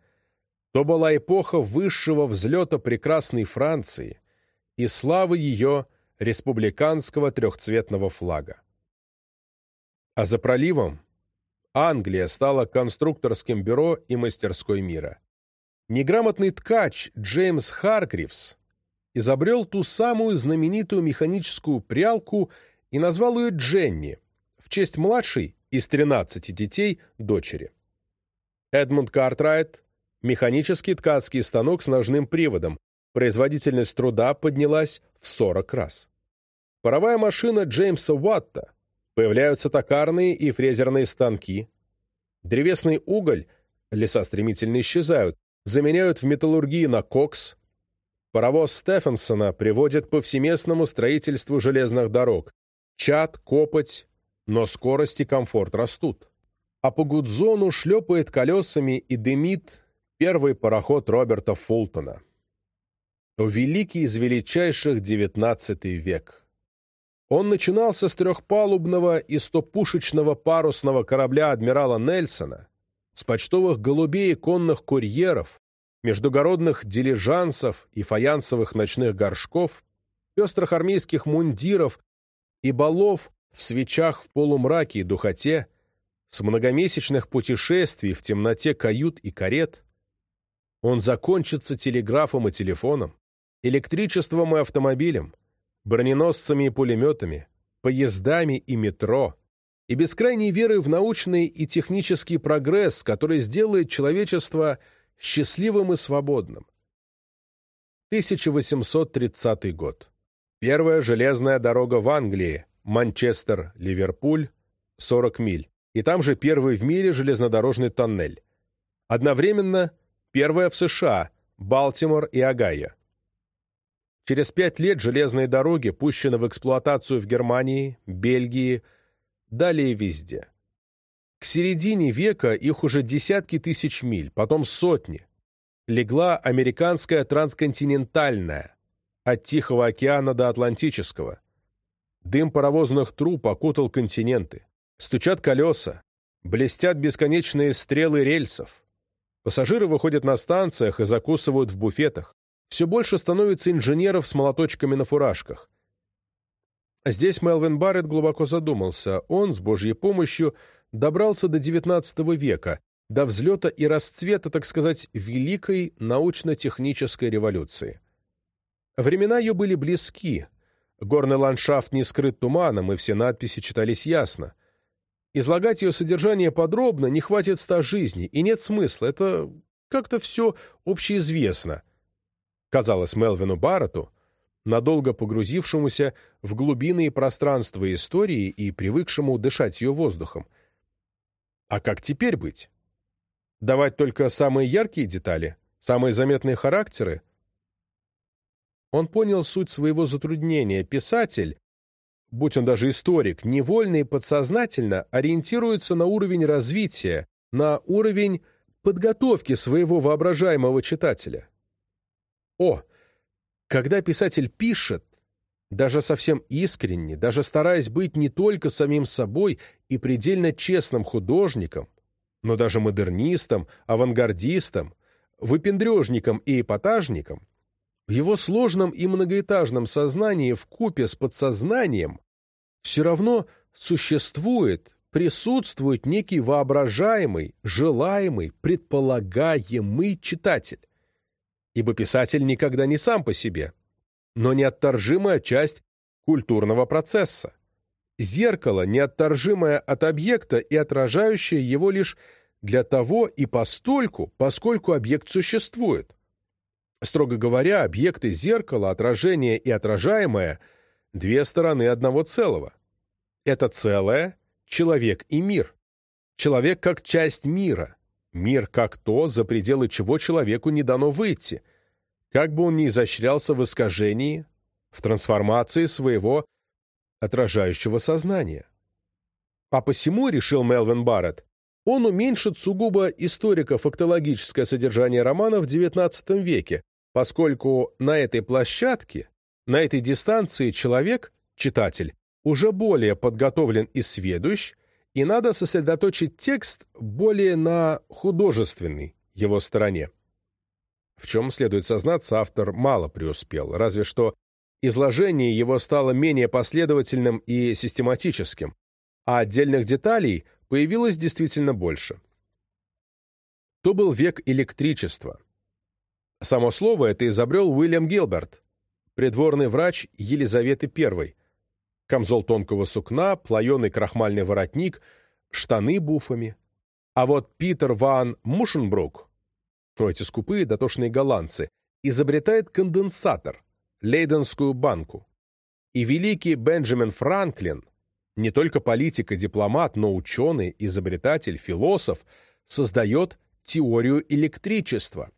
S1: То была эпоха высшего взлета прекрасной Франции и славы ее республиканского трехцветного флага. А за проливом Англия стала конструкторским бюро и мастерской мира. Неграмотный ткач Джеймс Харкривс изобрел ту самую знаменитую механическую прялку и назвал ее Дженни в честь младшей из 13 детей дочери. Эдмунд Картрайт механический ткацкий станок с ножным приводом, производительность труда поднялась в 40 раз. Паровая машина Джеймса Уатта, появляются токарные и фрезерные станки. Древесный уголь, леса стремительно исчезают, заменяют в металлургии на кокс. Паровоз Стефенсона приводит к повсеместному строительству железных дорог. Чат, копоть, но скорость и комфорт растут. А по Гудзону шлепает колесами и дымит первый пароход Роберта Фултона. Великий из величайших девятнадцатый век. Он начинался с трехпалубного и стопушечного парусного корабля адмирала Нельсона, с почтовых голубей и конных курьеров, междугородных дилижансов и фаянсовых ночных горшков, пестрых армейских мундиров и балов в свечах в полумраке и духоте, с многомесячных путешествий в темноте кают и карет, он закончится телеграфом и телефоном, электричеством и автомобилем, броненосцами и пулеметами, поездами и метро, и бескрайней веры в научный и технический прогресс, который сделает человечество счастливым и свободным. 1830 год. Первая железная дорога в Англии, Манчестер-Ливерпуль, 40 миль, и там же первый в мире железнодорожный тоннель. Одновременно первая в США, Балтимор и Огайо. Через пять лет железные дороги пущены в эксплуатацию в Германии, Бельгии, далее везде. К середине века их уже десятки тысяч миль, потом сотни. Легла американская трансконтинентальная, от Тихого океана до Атлантического. Дым паровозных труб окутал континенты. Стучат колеса, блестят бесконечные стрелы рельсов. Пассажиры выходят на станциях и закусывают в буфетах все больше становится инженеров с молоточками на фуражках. Здесь Мелвин Барретт глубоко задумался. Он, с Божьей помощью, добрался до XIX века, до взлета и расцвета, так сказать, великой научно-технической революции. Времена ее были близки. Горный ландшафт не скрыт туманом, и все надписи читались ясно. Излагать ее содержание подробно не хватит ста жизней, и нет смысла, это как-то все общеизвестно казалось Мелвину Барретту, надолго погрузившемуся в глубины и пространства истории и привыкшему дышать ее воздухом. А как теперь быть? Давать только самые яркие детали, самые заметные характеры? Он понял суть своего затруднения. Писатель, будь он даже историк, невольно и подсознательно ориентируется на уровень развития, на уровень подготовки своего воображаемого читателя. О, когда писатель пишет, даже совсем искренне, даже стараясь быть не только самим собой и предельно честным художником, но даже модернистом, авангардистом, выпендрежником и эпатажником, в его сложном и многоэтажном сознании в купе с подсознанием все равно существует, присутствует некий воображаемый, желаемый, предполагаемый читатель ибо писатель никогда не сам по себе, но неотторжимая часть культурного процесса. Зеркало, неотторжимое от объекта и отражающее его лишь для того и постольку, поскольку объект существует. Строго говоря, объекты зеркала, отражение и отражаемое – две стороны одного целого. Это целое – человек и мир. Человек как часть мира, Мир как то, за пределы чего человеку не дано выйти, как бы он ни изощрялся в искажении, в трансформации своего отражающего сознания. А посему, решил Мелвин Барретт, он уменьшит сугубо историко-фактологическое содержание романа в XIX веке, поскольку на этой площадке, на этой дистанции человек, читатель, уже более подготовлен и сведущ, и надо сосредоточить текст более на художественной его стороне. В чем, следует сознаться, автор мало преуспел, разве что изложение его стало менее последовательным и систематическим, а отдельных деталей появилось действительно больше. То был век электричества. Само слово это изобрел Уильям Гилберт, придворный врач Елизаветы I, камзол тонкого сукна, плаеный крахмальный воротник, штаны буфами. А вот Питер ван Мушенбрук но эти скупые дотошные голландцы, изобретает конденсатор, Лейденскую банку. И великий Бенджамин Франклин, не только политик и дипломат, но ученый, изобретатель, философ, создает теорию электричества.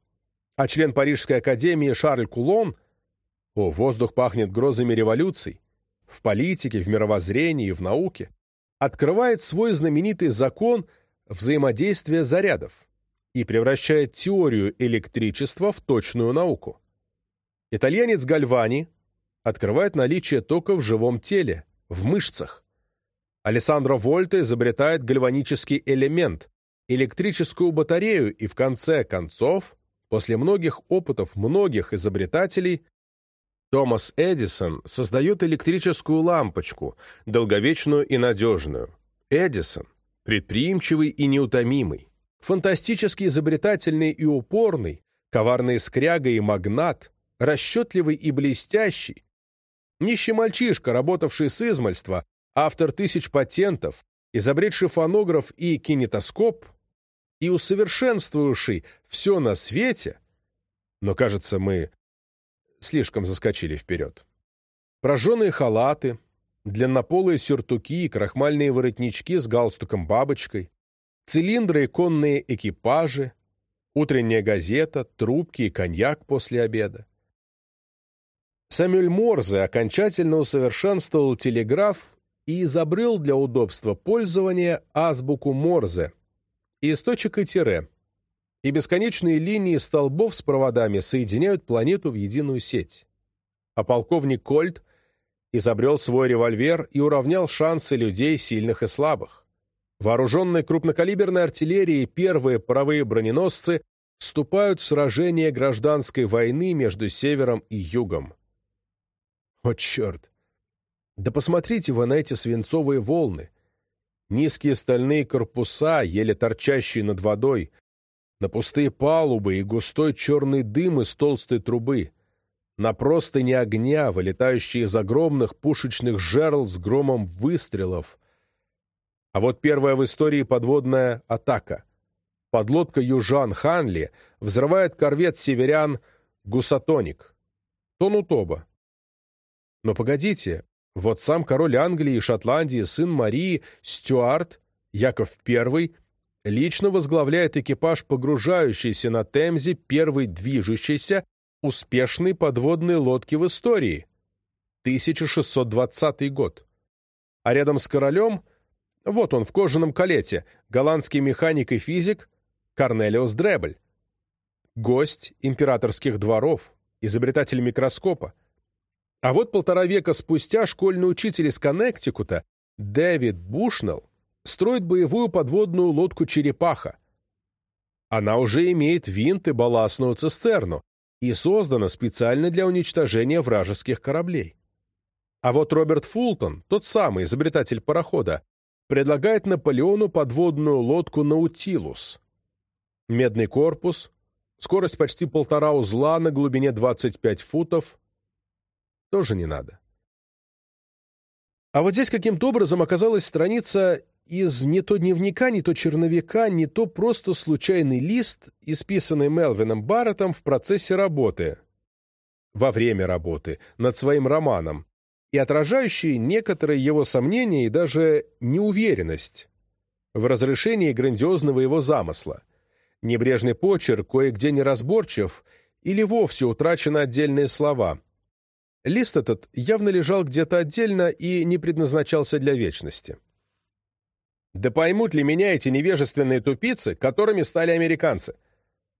S1: А член Парижской академии Шарль Кулон «О, воздух пахнет грозами революций» в политике, в мировоззрении, в науке открывает свой знаменитый закон взаимодействия зарядов и превращает теорию электричества в точную науку. Итальянец Гальвани открывает наличие тока в живом теле, в мышцах. Алессандро Вольта изобретает гальванический элемент, электрическую батарею и в конце концов, после многих опытов многих изобретателей, Томас Эдисон создает электрическую лампочку, долговечную и надежную. Эдисон – предприимчивый и неутомимый, фантастически изобретательный и упорный, коварный скряга и магнат, расчетливый и блестящий, нищий мальчишка, работавший с измальства, автор тысяч патентов, изобретший фонограф и кинетоскоп, и усовершенствовавший все на свете, но, кажется, мы слишком заскочили вперед. Прожженные халаты, длиннополые сюртуки и крахмальные воротнички с галстуком-бабочкой, цилиндры и конные экипажи, утренняя газета, трубки и коньяк после обеда. Самюэль Морзе окончательно усовершенствовал телеграф и изобрел для удобства пользования азбуку Морзе, из точек и тире, и бесконечные линии столбов с проводами соединяют планету в единую сеть. А полковник Кольт изобрел свой револьвер и уравнял шансы людей, сильных и слабых. Вооруженные крупнокалиберной артиллерией первые паровые броненосцы вступают в сражение гражданской войны между севером и югом. О, черт! Да посмотрите вы на эти свинцовые волны. Низкие стальные корпуса, еле торчащие над водой, на пустые палубы и густой черный дым из толстой трубы, на простыни огня, вылетающие из огромных пушечных жерл с громом выстрелов. А вот первая в истории подводная атака. Подлодка южан Ханли взрывает корвет северян Гусатоник. Тонутоба. Но погодите, вот сам король Англии и Шотландии, сын Марии, Стюарт, Яков I, лично возглавляет экипаж погружающейся на Темзе первой движущейся успешной подводной лодки в истории. 1620 год. А рядом с королем, вот он в кожаном калете, голландский механик и физик Корнелиус Дребль. Гость императорских дворов, изобретатель микроскопа, а вот полтора века спустя школьный учитель из Коннектикута Дэвид Бушнелл строит боевую подводную лодку «Черепаха». Она уже имеет винт и балластную цистерну и создана специально для уничтожения вражеских кораблей. А вот Роберт Фултон, тот самый изобретатель парохода, предлагает Наполеону подводную лодку «Наутилус». Медный корпус, скорость почти полтора узла на глубине 25 футов, тоже не надо. А вот здесь каким-то образом оказалась страница из не то дневника, не то черновика, не то просто случайный лист, исписанный Мелвином Барреттом в процессе работы, во время работы, над своим романом, и отражающий некоторые его сомнения и даже неуверенность в разрешении грандиозного его замысла. Небрежный почерк кое-где неразборчив или вовсе утрачены отдельные слова – Лист этот явно лежал где-то отдельно и не предназначался для вечности. Да поймут ли меня эти невежественные тупицы, которыми стали американцы?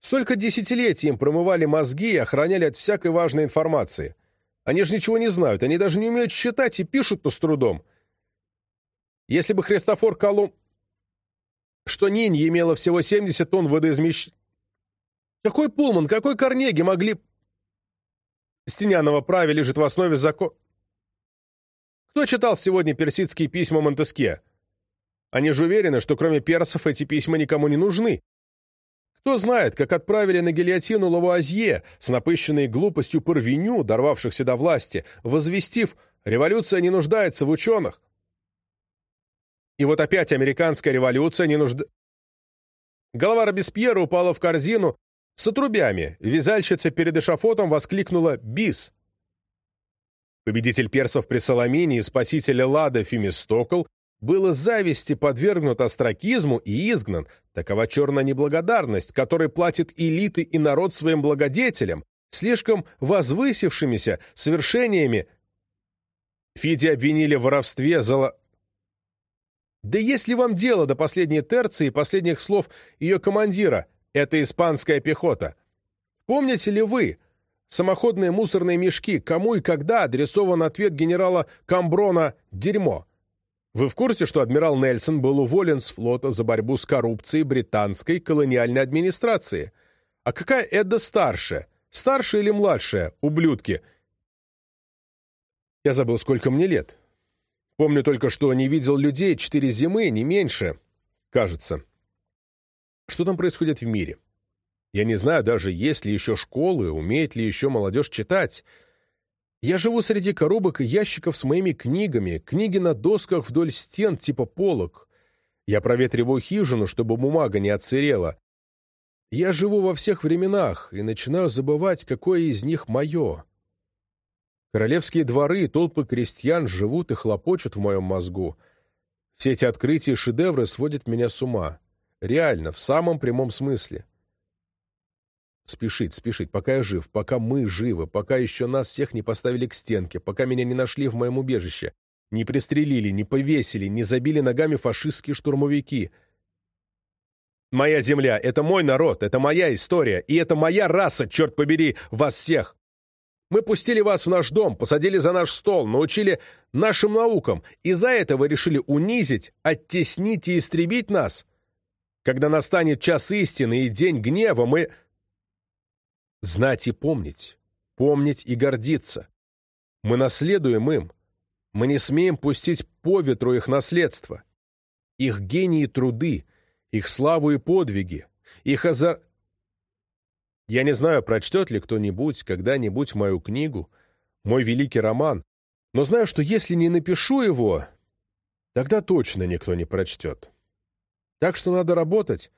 S1: Столько десятилетий им промывали мозги и охраняли от всякой важной информации. Они же ничего не знают, они даже не умеют считать и пишут-то с трудом. Если бы Христофор Колумб... Что Нинья имела всего 70 тонн водоизмещ... Какой Пулман, какой Карнеги могли Стенянова праве лежит в основе закон... Кто читал сегодня персидские письма Монтеске? Они же уверены, что кроме персов эти письма никому не нужны. Кто знает, как отправили на гильотину Лавуазье с напыщенной глупостью Парвеню, дорвавшихся до власти, возвестив «революция не нуждается в ученых». И вот опять американская революция не нужда... Голова Робеспьера упала в корзину С отрубями вязальщица перед эшафотом воскликнула «Бис!». Победитель персов при Соломине и спаситель Эллада Фемистокл был зависти подвергнут остракизму и изгнан. Такова черная неблагодарность, которой платит элиты и народ своим благодетелям, слишком возвысившимися свершениями. Фиди обвинили в воровстве золо... Да если вам дело до последней терции и последних слов ее командира, это испанская пехота. Помните ли вы, самоходные мусорные мешки, кому и когда адресован ответ генерала Камброна «Дерьмо»? Вы в курсе, что адмирал Нельсон был уволен с флота за борьбу с коррупцией британской колониальной администрации? А какая Эдда старшая? Старшая или младшая, ублюдки? Я забыл, сколько мне лет. Помню только, что не видел людей четыре зимы, не меньше, кажется. Что там происходит в мире? Я не знаю даже, есть ли еще школы, умеет ли еще молодежь читать. Я живу среди коробок и ящиков с моими книгами, книги на досках вдоль стен типа полок. Я проветриваю хижину, чтобы бумага не отсырела. Я живу во всех временах и начинаю забывать, какое из них мое. Королевские дворы и толпы крестьян живут и хлопочут в моем мозгу. Все эти открытия и шедевры сводят меня с ума. Реально, в самом прямом смысле. Спешить, спешить, пока я жив, пока мы живы, пока еще нас всех не поставили к стенке, пока меня не нашли в моем убежище, не пристрелили, не повесили, не забили ногами фашистские штурмовики. Моя земля — это мой народ, это моя история, и это моя раса, черт побери, вас всех. Мы пустили вас в наш дом, посадили за наш стол, научили нашим наукам, и за это вы решили унизить, оттеснить и истребить нас? Когда настанет час истины и день гнева, мы... Знать и помнить, помнить и гордиться. Мы наследуем им. Мы не смеем пустить по ветру их наследство. Их гении труды, их славу и подвиги, их озар... Я не знаю, прочтет ли кто-нибудь когда-нибудь мою книгу, мой великий роман, но знаю, что если не напишу его, тогда точно никто не прочтет. Так что надо работать.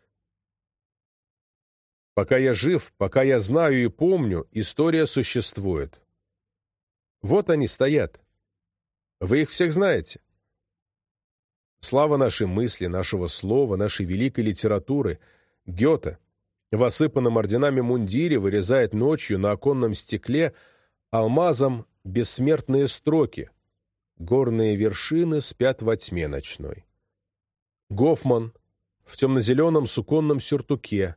S1: Пока я жив, пока я знаю и помню, история существует. Вот они стоят. Вы их всех знаете. Слава нашей мысли, нашего слова, нашей великой литературы, Гёте, в осыпанном орденами мундире вырезает ночью на оконном стекле алмазом бессмертные строки «Горные вершины спят во тьме ночной». Гофман в темно-зеленом суконном сюртуке,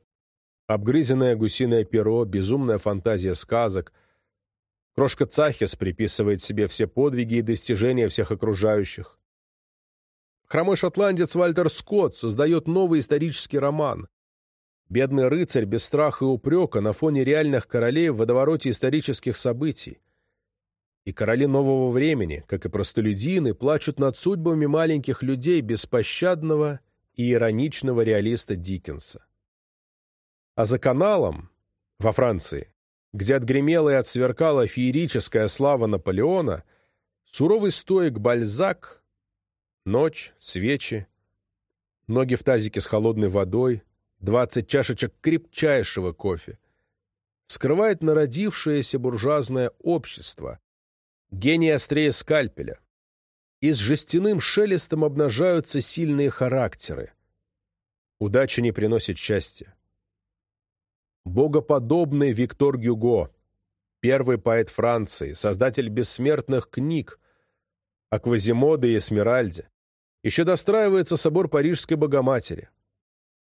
S1: обгрызенное гусиное перо, безумная фантазия сказок. Крошка Цахис приписывает себе все подвиги и достижения всех окружающих. Хромой шотландец Вальтер Скотт создает новый исторический роман. Бедный рыцарь без страха и упрека на фоне реальных королей в водовороте исторических событий. И короли нового времени, как и простолюдины, плачут над судьбами маленьких людей беспощадного и ироничного реалиста Диккенса. А за каналом, во Франции, где отгремела и отсверкала феерическая слава Наполеона, суровый стоек Бальзак, ночь, свечи, ноги в тазике с холодной водой, двадцать чашечек крепчайшего кофе, вскрывает народившееся буржуазное общество, гений острее скальпеля. И с жестяным шелестом обнажаются сильные характеры. Удача не приносит счастья. Богоподобный Виктор Гюго, первый поэт Франции, создатель бессмертных книг о Квазимоде и Эсмеральде, еще достраивается собор Парижской Богоматери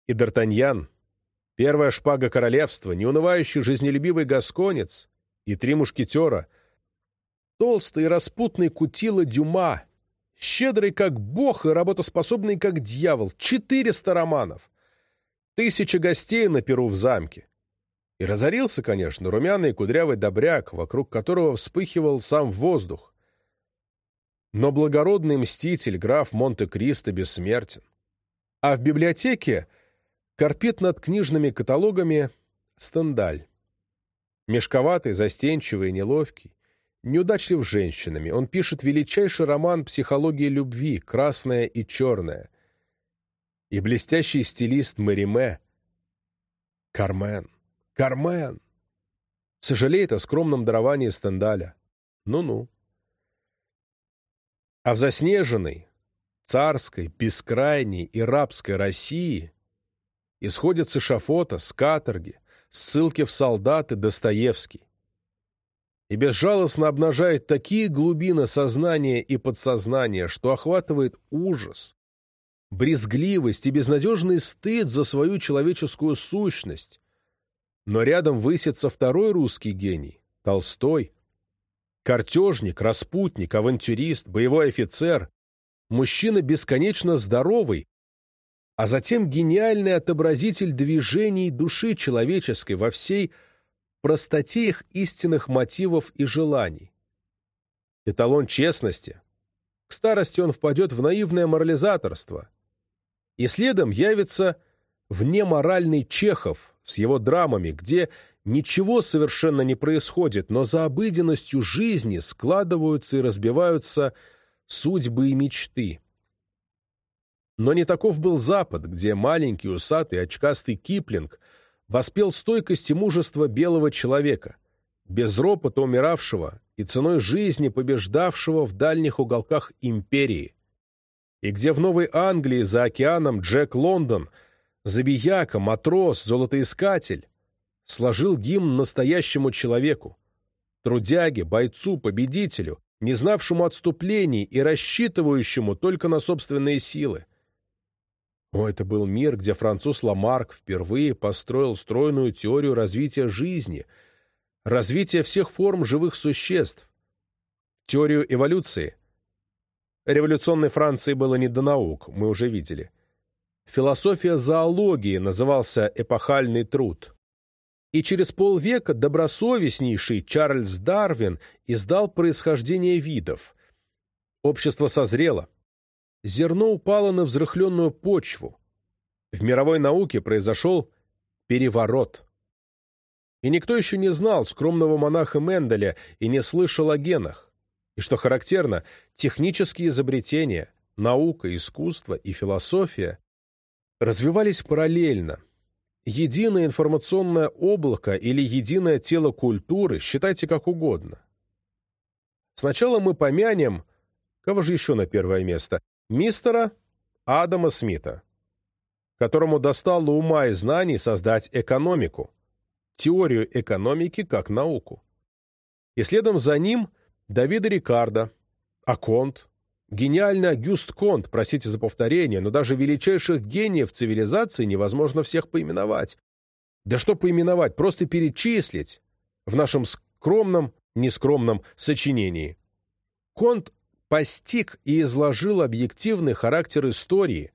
S1: и Д'Артаньян, первая шпага королевства, неунывающий жизнелюбивый гасконец и три мушкетера, толстый и распутный кутила Дюма, щедрый как бог и работоспособный как дьявол, четыреста романов, тысяча гостей на перу в замке. И разорился, конечно, румяный кудрявый добряк, вокруг которого вспыхивал сам воздух. Но благородный мститель, граф Монте-Кристо, бессмертен. А в библиотеке корпит над книжными каталогами Стендаль. Мешковатый, застенчивый и неловкий, неудачлив женщинами, он пишет величайший роман психологии любви «Красное и черное». И блестящий стилист Мариме Кармен. Кармен! Сожалеет о скромном даровании Стендаля. Ну-ну. А в заснеженной, царской, бескрайней и рабской России исходят с эшафота, с каторги, ссылки в солдаты Достоевский. И безжалостно обнажает такие глубины сознания и подсознания, что охватывает ужас, брезгливость и безнадежный стыд за свою человеческую сущность. Но рядом высится второй русский гений — Толстой. Картежник, распутник, авантюрист, боевой офицер, мужчина бесконечно здоровый, а затем гениальный отобразитель движений души человеческой во всей простоте их истинных мотивов и желаний. Эталон честности. К старости он впадет в наивное морализаторство. И следом явится внеморальный Чехов с его драмами, где ничего совершенно не происходит, но за обыденностью жизни складываются и разбиваются судьбы и мечты. Но не таков был Запад, где маленький, усатый, очкастый Киплинг воспел стойкость и мужество белого человека, без ропота умиравшего и ценой жизни побеждавшего в дальних уголках империи, и где в Новой Англии за океаном Джек Лондон, забияка, матрос, золотоискатель, сложил гимн настоящему человеку, трудяге, бойцу, победителю, не знавшему отступлений и рассчитывающему только на собственные силы. О, это был мир, где француз Ламарк впервые построил стройную теорию развития жизни, развития всех форм живых существ, теорию эволюции. Революционной Франции было не до наук, мы уже видели. Философия зоологии назывался эпохальный труд. И через полвека добросовестнейший Чарльз Дарвин издал «Происхождение видов». Общество созрело, зерно упало на взрыхленную почву. В мировой науке произошел переворот. И никто еще не знал скромного монаха Менделя и не слышал о генах. И, что характерно, технические изобретения, наука, искусство и философия развивались параллельно. Единое информационное облако или единое тело культуры, считайте как угодно. Сначала мы помянем, кого же еще на первое место, мистера Адама Смита, которому достало ума и знаний создать экономику, теорию экономики как науку. И следом за ним Давида Рикардо, Аконт, гениальный Агюст Конт, простите за повторение, но даже величайших гениев цивилизации невозможно всех поименовать. Да что поименовать, просто перечислить в нашем скромном, нескромном сочинении. Конт постиг и изложил объективный характер истории,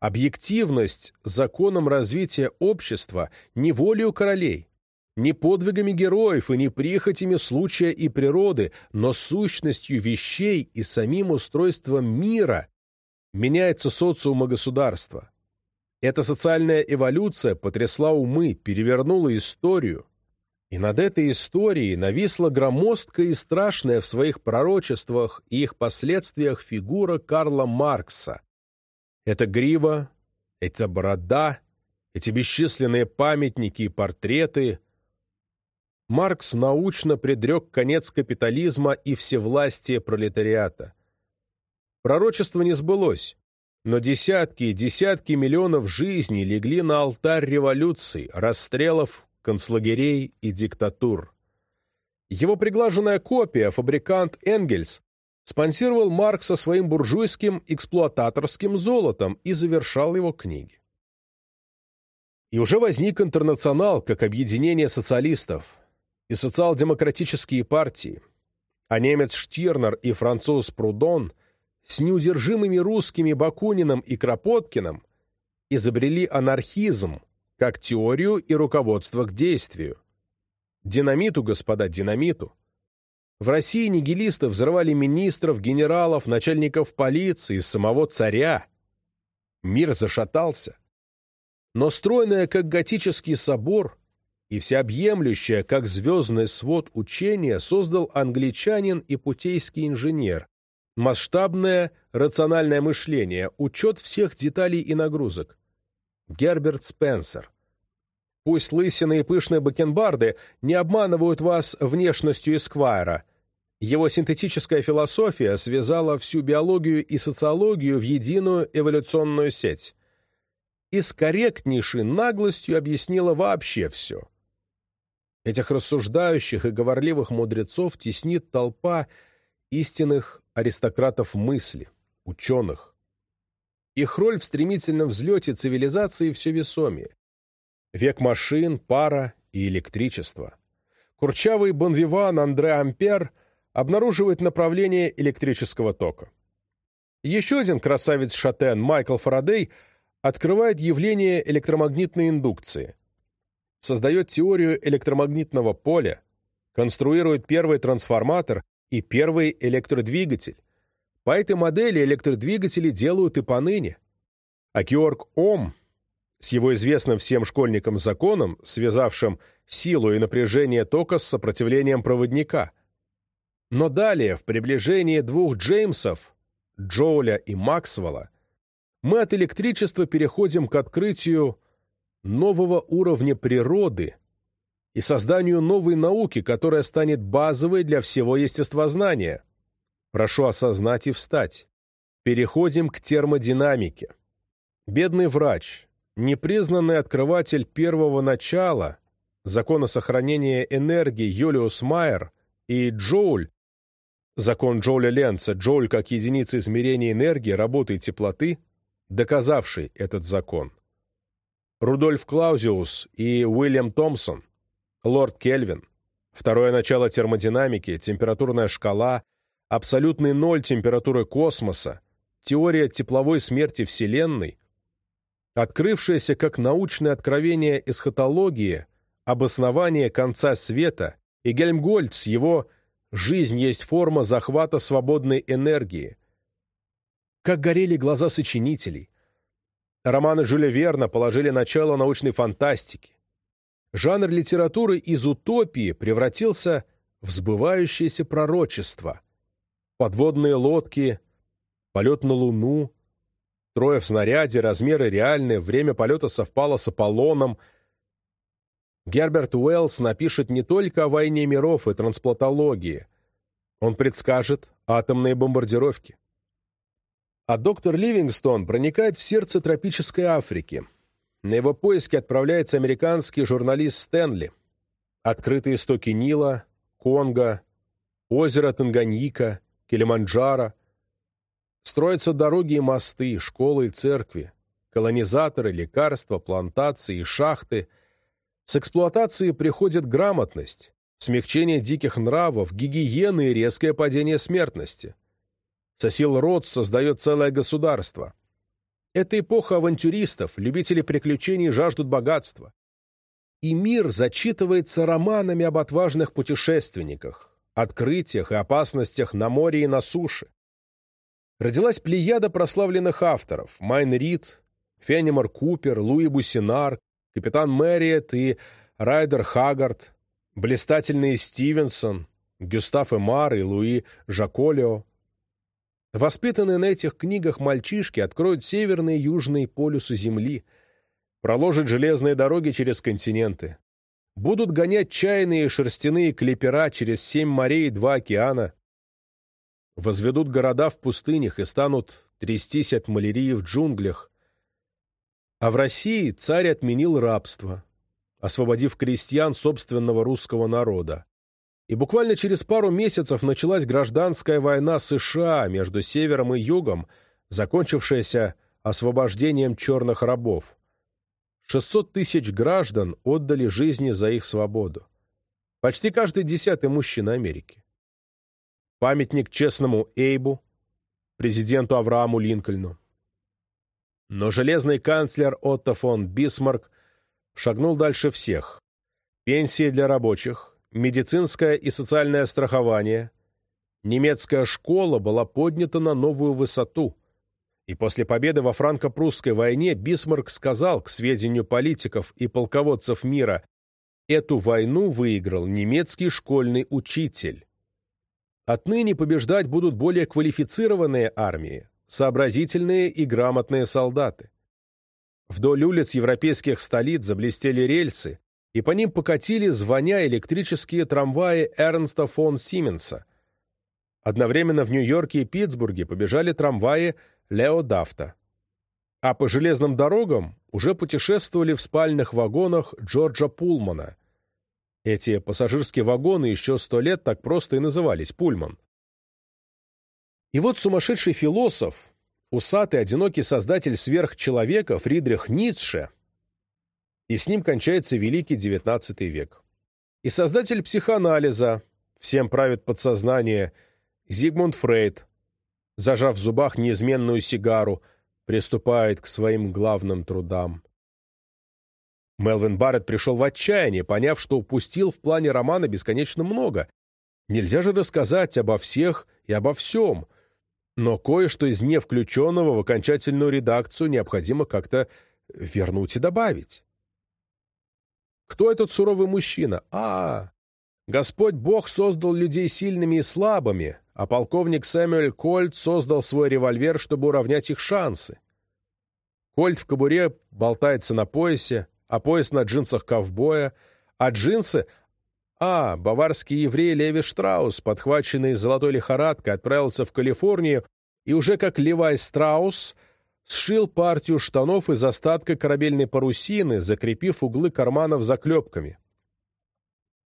S1: объективность законом развития общества не волею королей, не подвигами героев и не прихотями случая и природы, но сущностью вещей и самим устройством мира меняется социум и государство. Эта социальная эволюция потрясла умы, перевернула историю, и над этой историей нависла громоздкая и страшная в своих пророчествах и их последствиях фигура Карла Маркса. Это грива, это борода, эти бесчисленные памятники и портреты. Маркс научно предрек конец капитализма и всевластие пролетариата. Пророчество не сбылось, но десятки и десятки миллионов жизней легли на алтарь революции, расстрелов, концлагерей и диктатур. Его приглаженная копия, фабрикант Энгельс, спонсировал Маркса своим буржуйским эксплуататорским золотом и завершал его книги. И уже возник интернационал как объединение социалистов и социал-демократические партии, а немец Штирнер и француз Прудон с неудержимыми русскими Бакуниным и Кропоткиным изобрели анархизм, как теорию и руководство к действию. Динамиту, господа, динамиту. В России нигилисты взрывали министров, генералов, начальников полиции, самого царя. Мир зашатался. Но стройное, как готический собор, и всеобъемлющее, как звездный свод учения, создал англичанин и путейский инженер. Масштабное рациональное мышление, учет всех деталей и нагрузок. Герберт Спенсер. Пусть лысины и пышные бакенбарды не обманывают вас внешностью Эсквайра. Его синтетическая философия связала всю биологию и социологию в единую эволюционную сеть. И с корректнейшей наглостью объяснила вообще все. Этих рассуждающих и говорливых мудрецов теснит толпа истинных аристократов мысли, ученых. Их роль в стремительном взлете цивилизации все весомее. Век машин, пара и электричества. Курчавый бонвиван Андре Ампер обнаруживает направление электрического тока. Еще один красавец-шатен Майкл Фарадей открывает явление электромагнитной индукции, создает теорию электромагнитного поля, конструирует первый трансформатор и первый электродвигатель. По этой модели электродвигатели делают и поныне. А Георг Ом с его известным всем школьникам законом, связавшим силу и напряжение тока с сопротивлением проводника. Но далее, в приближении двух Джеймсов, Джоуля и Максвелла, мы от электричества переходим к открытию нового уровня природы и созданию новой науки, которая станет базовой для всего естествознания. Прошу осознать и встать. Переходим к термодинамике. Бедный врач, непризнанный открыватель первого начала закона сохранения энергии Юлиус Майер и Джоуль, закон Джоуля Ленца, Джоуль как единица измерения энергии, работы и теплоты, доказавший этот закон. Рудольф Клаузиус и Уильям Томпсон, лорд Кельвин, второе начало термодинамики, температурная шкала, абсолютный ноль температуры космоса, теория тепловой смерти Вселенной, открывшееся как научное откровение эсхатологии, обоснование конца света, и Гельмгольд с его «жизнь есть форма захвата свободной энергии». Как горели глаза сочинителей. Романы Жюля Верна положили начало научной фантастике. Жанр литературы из утопии превратился в сбывающееся пророчество. Подводные лодки, полет на Луну, Трое в снаряде, размеры реальные, время полета совпало с Аполлоном. Герберт Уэллс напишет не только о войне миров и трансплантологии. Он предскажет атомные бомбардировки. А доктор Ливингстон проникает в сердце тропической Африки. На его поиски отправляется американский журналист Стэнли. Открытые истоки Нила, Конго, озеро Танганьика, Килиманджаро — Строятся дороги и мосты, школы и церкви, колонизаторы, лекарства, плантации и шахты. С эксплуатацией приходит грамотность, смягчение диких нравов, гигиены и резкое падение смертности. Сосил Ротс создает целое государство. Это эпоха авантюристов, любителей приключений жаждут богатства. И мир зачитывается романами об отважных путешественниках, открытиях и опасностях на море и на суше родилась плеяда прославленных авторов Майн Рид, Фенимор Купер, Луи Буссенар, капитан Марриет и Райдер Хаггард, блистательные Стивенсон, Гюстав Эмар и Луи Жаколио. Воспитанные на этих книгах мальчишки откроют северные и южные полюсы Земли, проложат железные дороги через континенты, будут гонять чайные шерстяные клепера через семь морей и два океана, возведут города в пустынях и станут трястись от малярии в джунглях. А в России царь отменил рабство, освободив крестьян собственного русского народа. И буквально через пару месяцев началась гражданская война США между Севером и Югом, закончившаяся освобождением черных рабов. 600 тысяч граждан отдали жизни за их свободу. Почти каждый десятый мужчина Америки памятник честному Эйбу, президенту Аврааму Линкольну. Но железный канцлер Отто фон Бисмарк шагнул дальше всех. Пенсии для рабочих, медицинское и социальное страхование, немецкая школа была поднята на новую высоту. И после победы во франко-прусской войне Бисмарк сказал, к сведению политиков и полководцев мира, эту войну выиграл немецкий школьный учитель. Отныне побеждать будут более квалифицированные армии, сообразительные и грамотные солдаты. Вдоль улиц европейских столиц заблестели рельсы, и по ним покатили, звоня, электрические трамваи Эрнста фон Сименса. Одновременно в Нью-Йорке и Питтсбурге побежали трамваи Лео Дафта. А по железным дорогам уже путешествовали в спальных вагонах Джорджа Пулмана. Эти пассажирские вагоны еще сто лет так просто и назывались «Пульман». И вот сумасшедший философ, усатый одинокий создатель сверхчеловека Фридрих Ницше, и с ним кончается великий XIX век. И создатель психоанализа, всем правит подсознание, Зигмунд Фрейд, зажав в зубах неизменную сигару, приступает к своим главным трудам. Мелвин Барретт пришел в отчаяние, поняв, что упустил в плане романа бесконечно много. Нельзя же рассказать обо всех и обо всем, но кое-что из невключенного в окончательную редакцию необходимо как-то вернуть и добавить. Кто этот суровый мужчина? А, Господь Бог создал людей сильными и слабыми, а полковник Сэмюэль Кольт создал свой револьвер, чтобы уравнять их шансы. Кольт в кобуре болтается на поясе, а пояс на джинсах ковбоя, а джинсы... А, баварский еврей Леви Штраус, подхваченный золотой лихорадкой, отправился в Калифорнию и уже как Левай Страус сшил партию штанов из остатка корабельной парусины, закрепив углы карманов заклепками.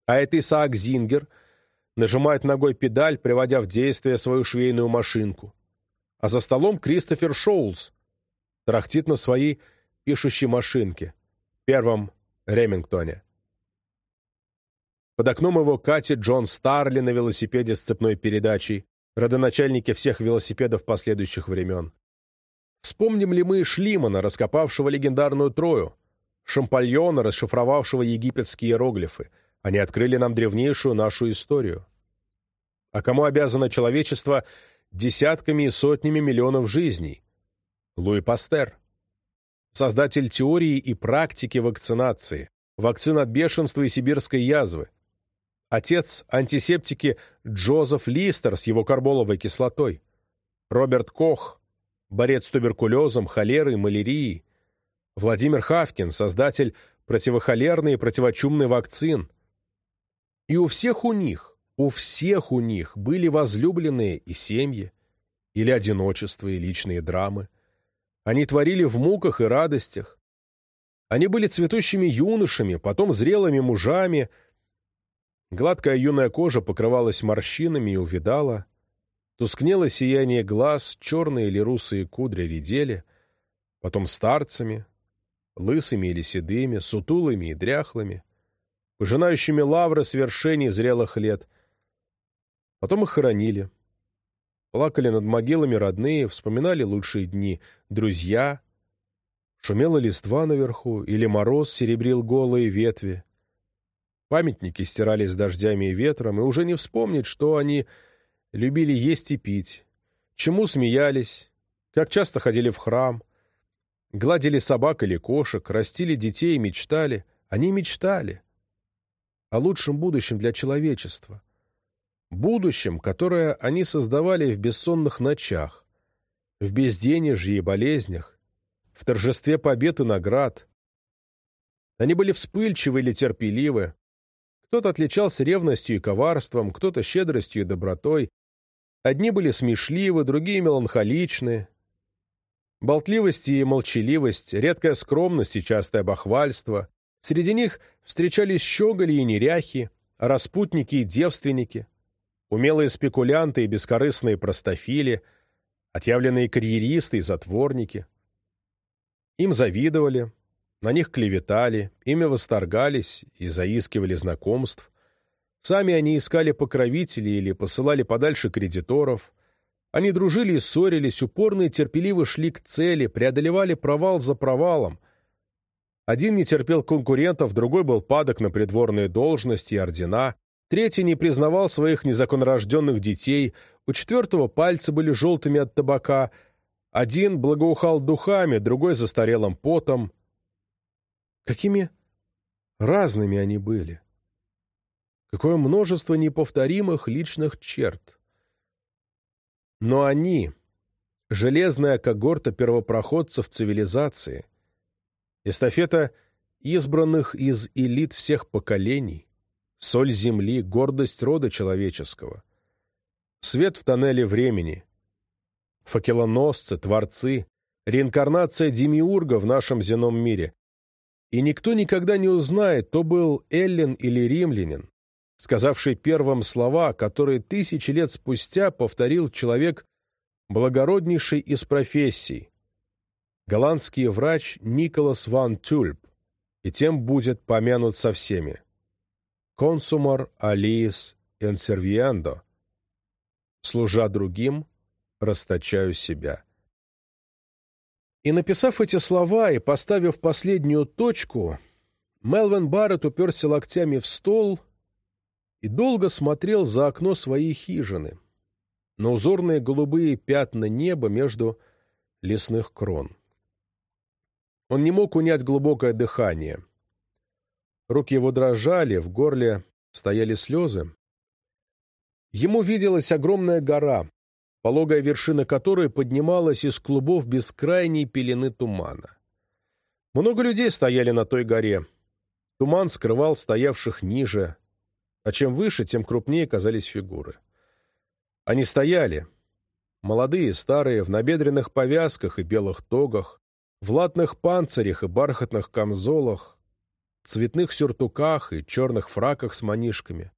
S1: А это Исаак Зингер — нажимает ногой педаль, приводя в действие свою швейную машинку. А за столом Кристофер Шоулс трахтит на своей пишущей машинке, первом Ремингтоне. Под окном его катит Джон Старли на велосипеде с цепной передачей, родоначальники всех велосипедов последующих времен. Вспомним ли мы Шлимана, раскопавшего легендарную Трою, Шампальона, расшифровавшего египетские иероглифы, они открыли нам древнейшую нашу историю. А кому обязано человечество десятками и сотнями миллионов жизней? Луи Пастер. Создатель теории и практики вакцинации, вакцин от бешенства и сибирской язвы. Отец антисептики Джозеф Листер с его карболовой кислотой. Роберт Кох, борец с туберкулезом, холерой, малярией. Владимир Хавкин, создатель противохолерной и противочумной вакцин. И у всех у них, у всех у них были возлюбленные и семьи, или одиночество, и личные драмы. Они творили в муках и радостях. Они были цветущими юношами, потом зрелыми мужами. Гладкая юная кожа покрывалась морщинами и увидала. Тускнело сияние глаз, черные или русые кудри редели, потом старцами, лысыми или седыми, сутулыми и дряхлыми пожинающими лавры свершений зрелых лет. Потом их хоронили. Плакали над могилами родные, вспоминали лучшие дни друзья. Шумела листва наверху, или мороз серебрил голые ветви. Памятники стирались дождями и ветром, и уже не вспомнить, что они любили есть и пить, чему смеялись, как часто ходили в храм, гладили собак или кошек, растили детей и мечтали. Они мечтали о лучшем будущем для человечества. Будущем, которое они создавали в бессонных ночах, в безденежье и болезнях, в торжестве побед и наград. Они были вспыльчивы или терпеливы. Кто-то отличался ревностью и коварством, кто-то щедростью и добротой. Одни были смешливы, другие меланхоличны. Болтливость и молчаливость, редкая скромность и частое бахвальство, Среди них встречались щеголи и неряхи, распутники и девственники, умелые спекулянты и бескорыстные простофили, отъявленные карьеристы и затворники. Им завидовали, на них клеветали, ими восторгались и заискивали знакомств. Сами они искали покровителей или посылали подальше кредиторов. Они дружили и ссорились, упорно и терпеливо шли к цели, преодолевали провал за провалом, один не терпел конкурентов, другой был падок на придворные должности и ордена, третий не признавал своих незаконнорожденных детей, у четвертого пальцы были желтыми от табака, один благоухал духами, другой застарелым потом. Какими разными они были! Какое множество неповторимых личных черт! Но они, железная когорта первопроходцев цивилизации — Эстафета избранных из элит всех поколений, соль земли, гордость рода человеческого. Свет в тоннеле времени, факелоносцы, творцы, реинкарнация демиурга в нашем земном мире. И никто никогда не узнает, то был эллин или римлянин, сказавший первым слова, которые тысячи лет спустя повторил человек благороднейший из профессий, голландский врач Николас ван Тюльп, и тем будет помянут со всеми. Консумар алиис инсервиендо. Служа другим, расточаю себя. И написав эти слова и поставив последнюю точку, Мелвин Барретт уперся локтями в стол и долго смотрел за окно своей хижины, на узорные голубые пятна неба между лесных крон. Он не мог унять глубокое дыхание. Руки его дрожали, в горле стояли слезы. Ему виделась огромная гора, пологая вершина которой поднималась из клубов бескрайней пелены тумана. Много людей стояли на той горе. Туман скрывал стоявших ниже, а чем выше, тем крупнее казались фигуры. Они стояли, молодые, старые, в набедренных повязках и белых тогах, в латных панцирях и бархатных камзолах, цветных сюртуках и черных фраках с манишками,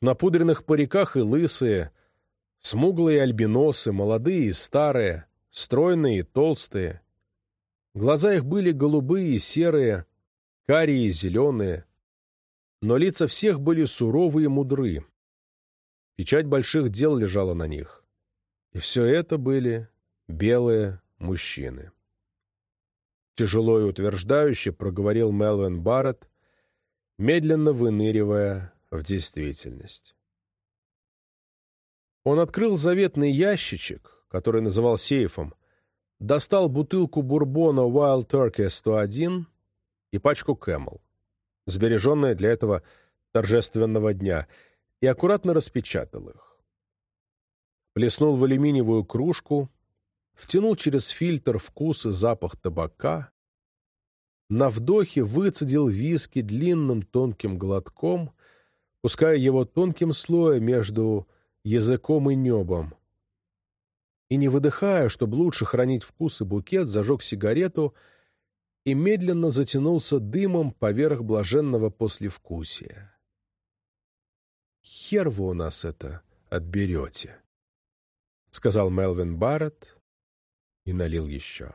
S1: в напудренных париках и лысые, смуглые альбиносы, молодые и старые, стройные и толстые. Глаза их были голубые и серые, карие и зеленые, но лица всех были суровые и мудры. Печать больших дел лежала на них. И все это были белые мужчины. Тяжело и утверждающе проговорил Мелвин Барретт, медленно выныривая в действительность. Он открыл заветный ящичек, который называл сейфом, достал бутылку бурбона Wild Turkey 101 и пачку Camel, сбереженные для этого торжественного дня, и аккуратно распечатал их. Плеснул в алюминиевую кружку, втянул через фильтр вкус и запах табака, на вдохе выцедил виски длинным тонким глотком, пуская его тонким слоем между языком и небом. И не выдыхая, чтобы лучше хранить вкус и букет, зажег сигарету и медленно затянулся дымом поверх блаженного послевкусия. «Хер вы у нас это отберете», — сказал Мелвин Барретт, и налил еще.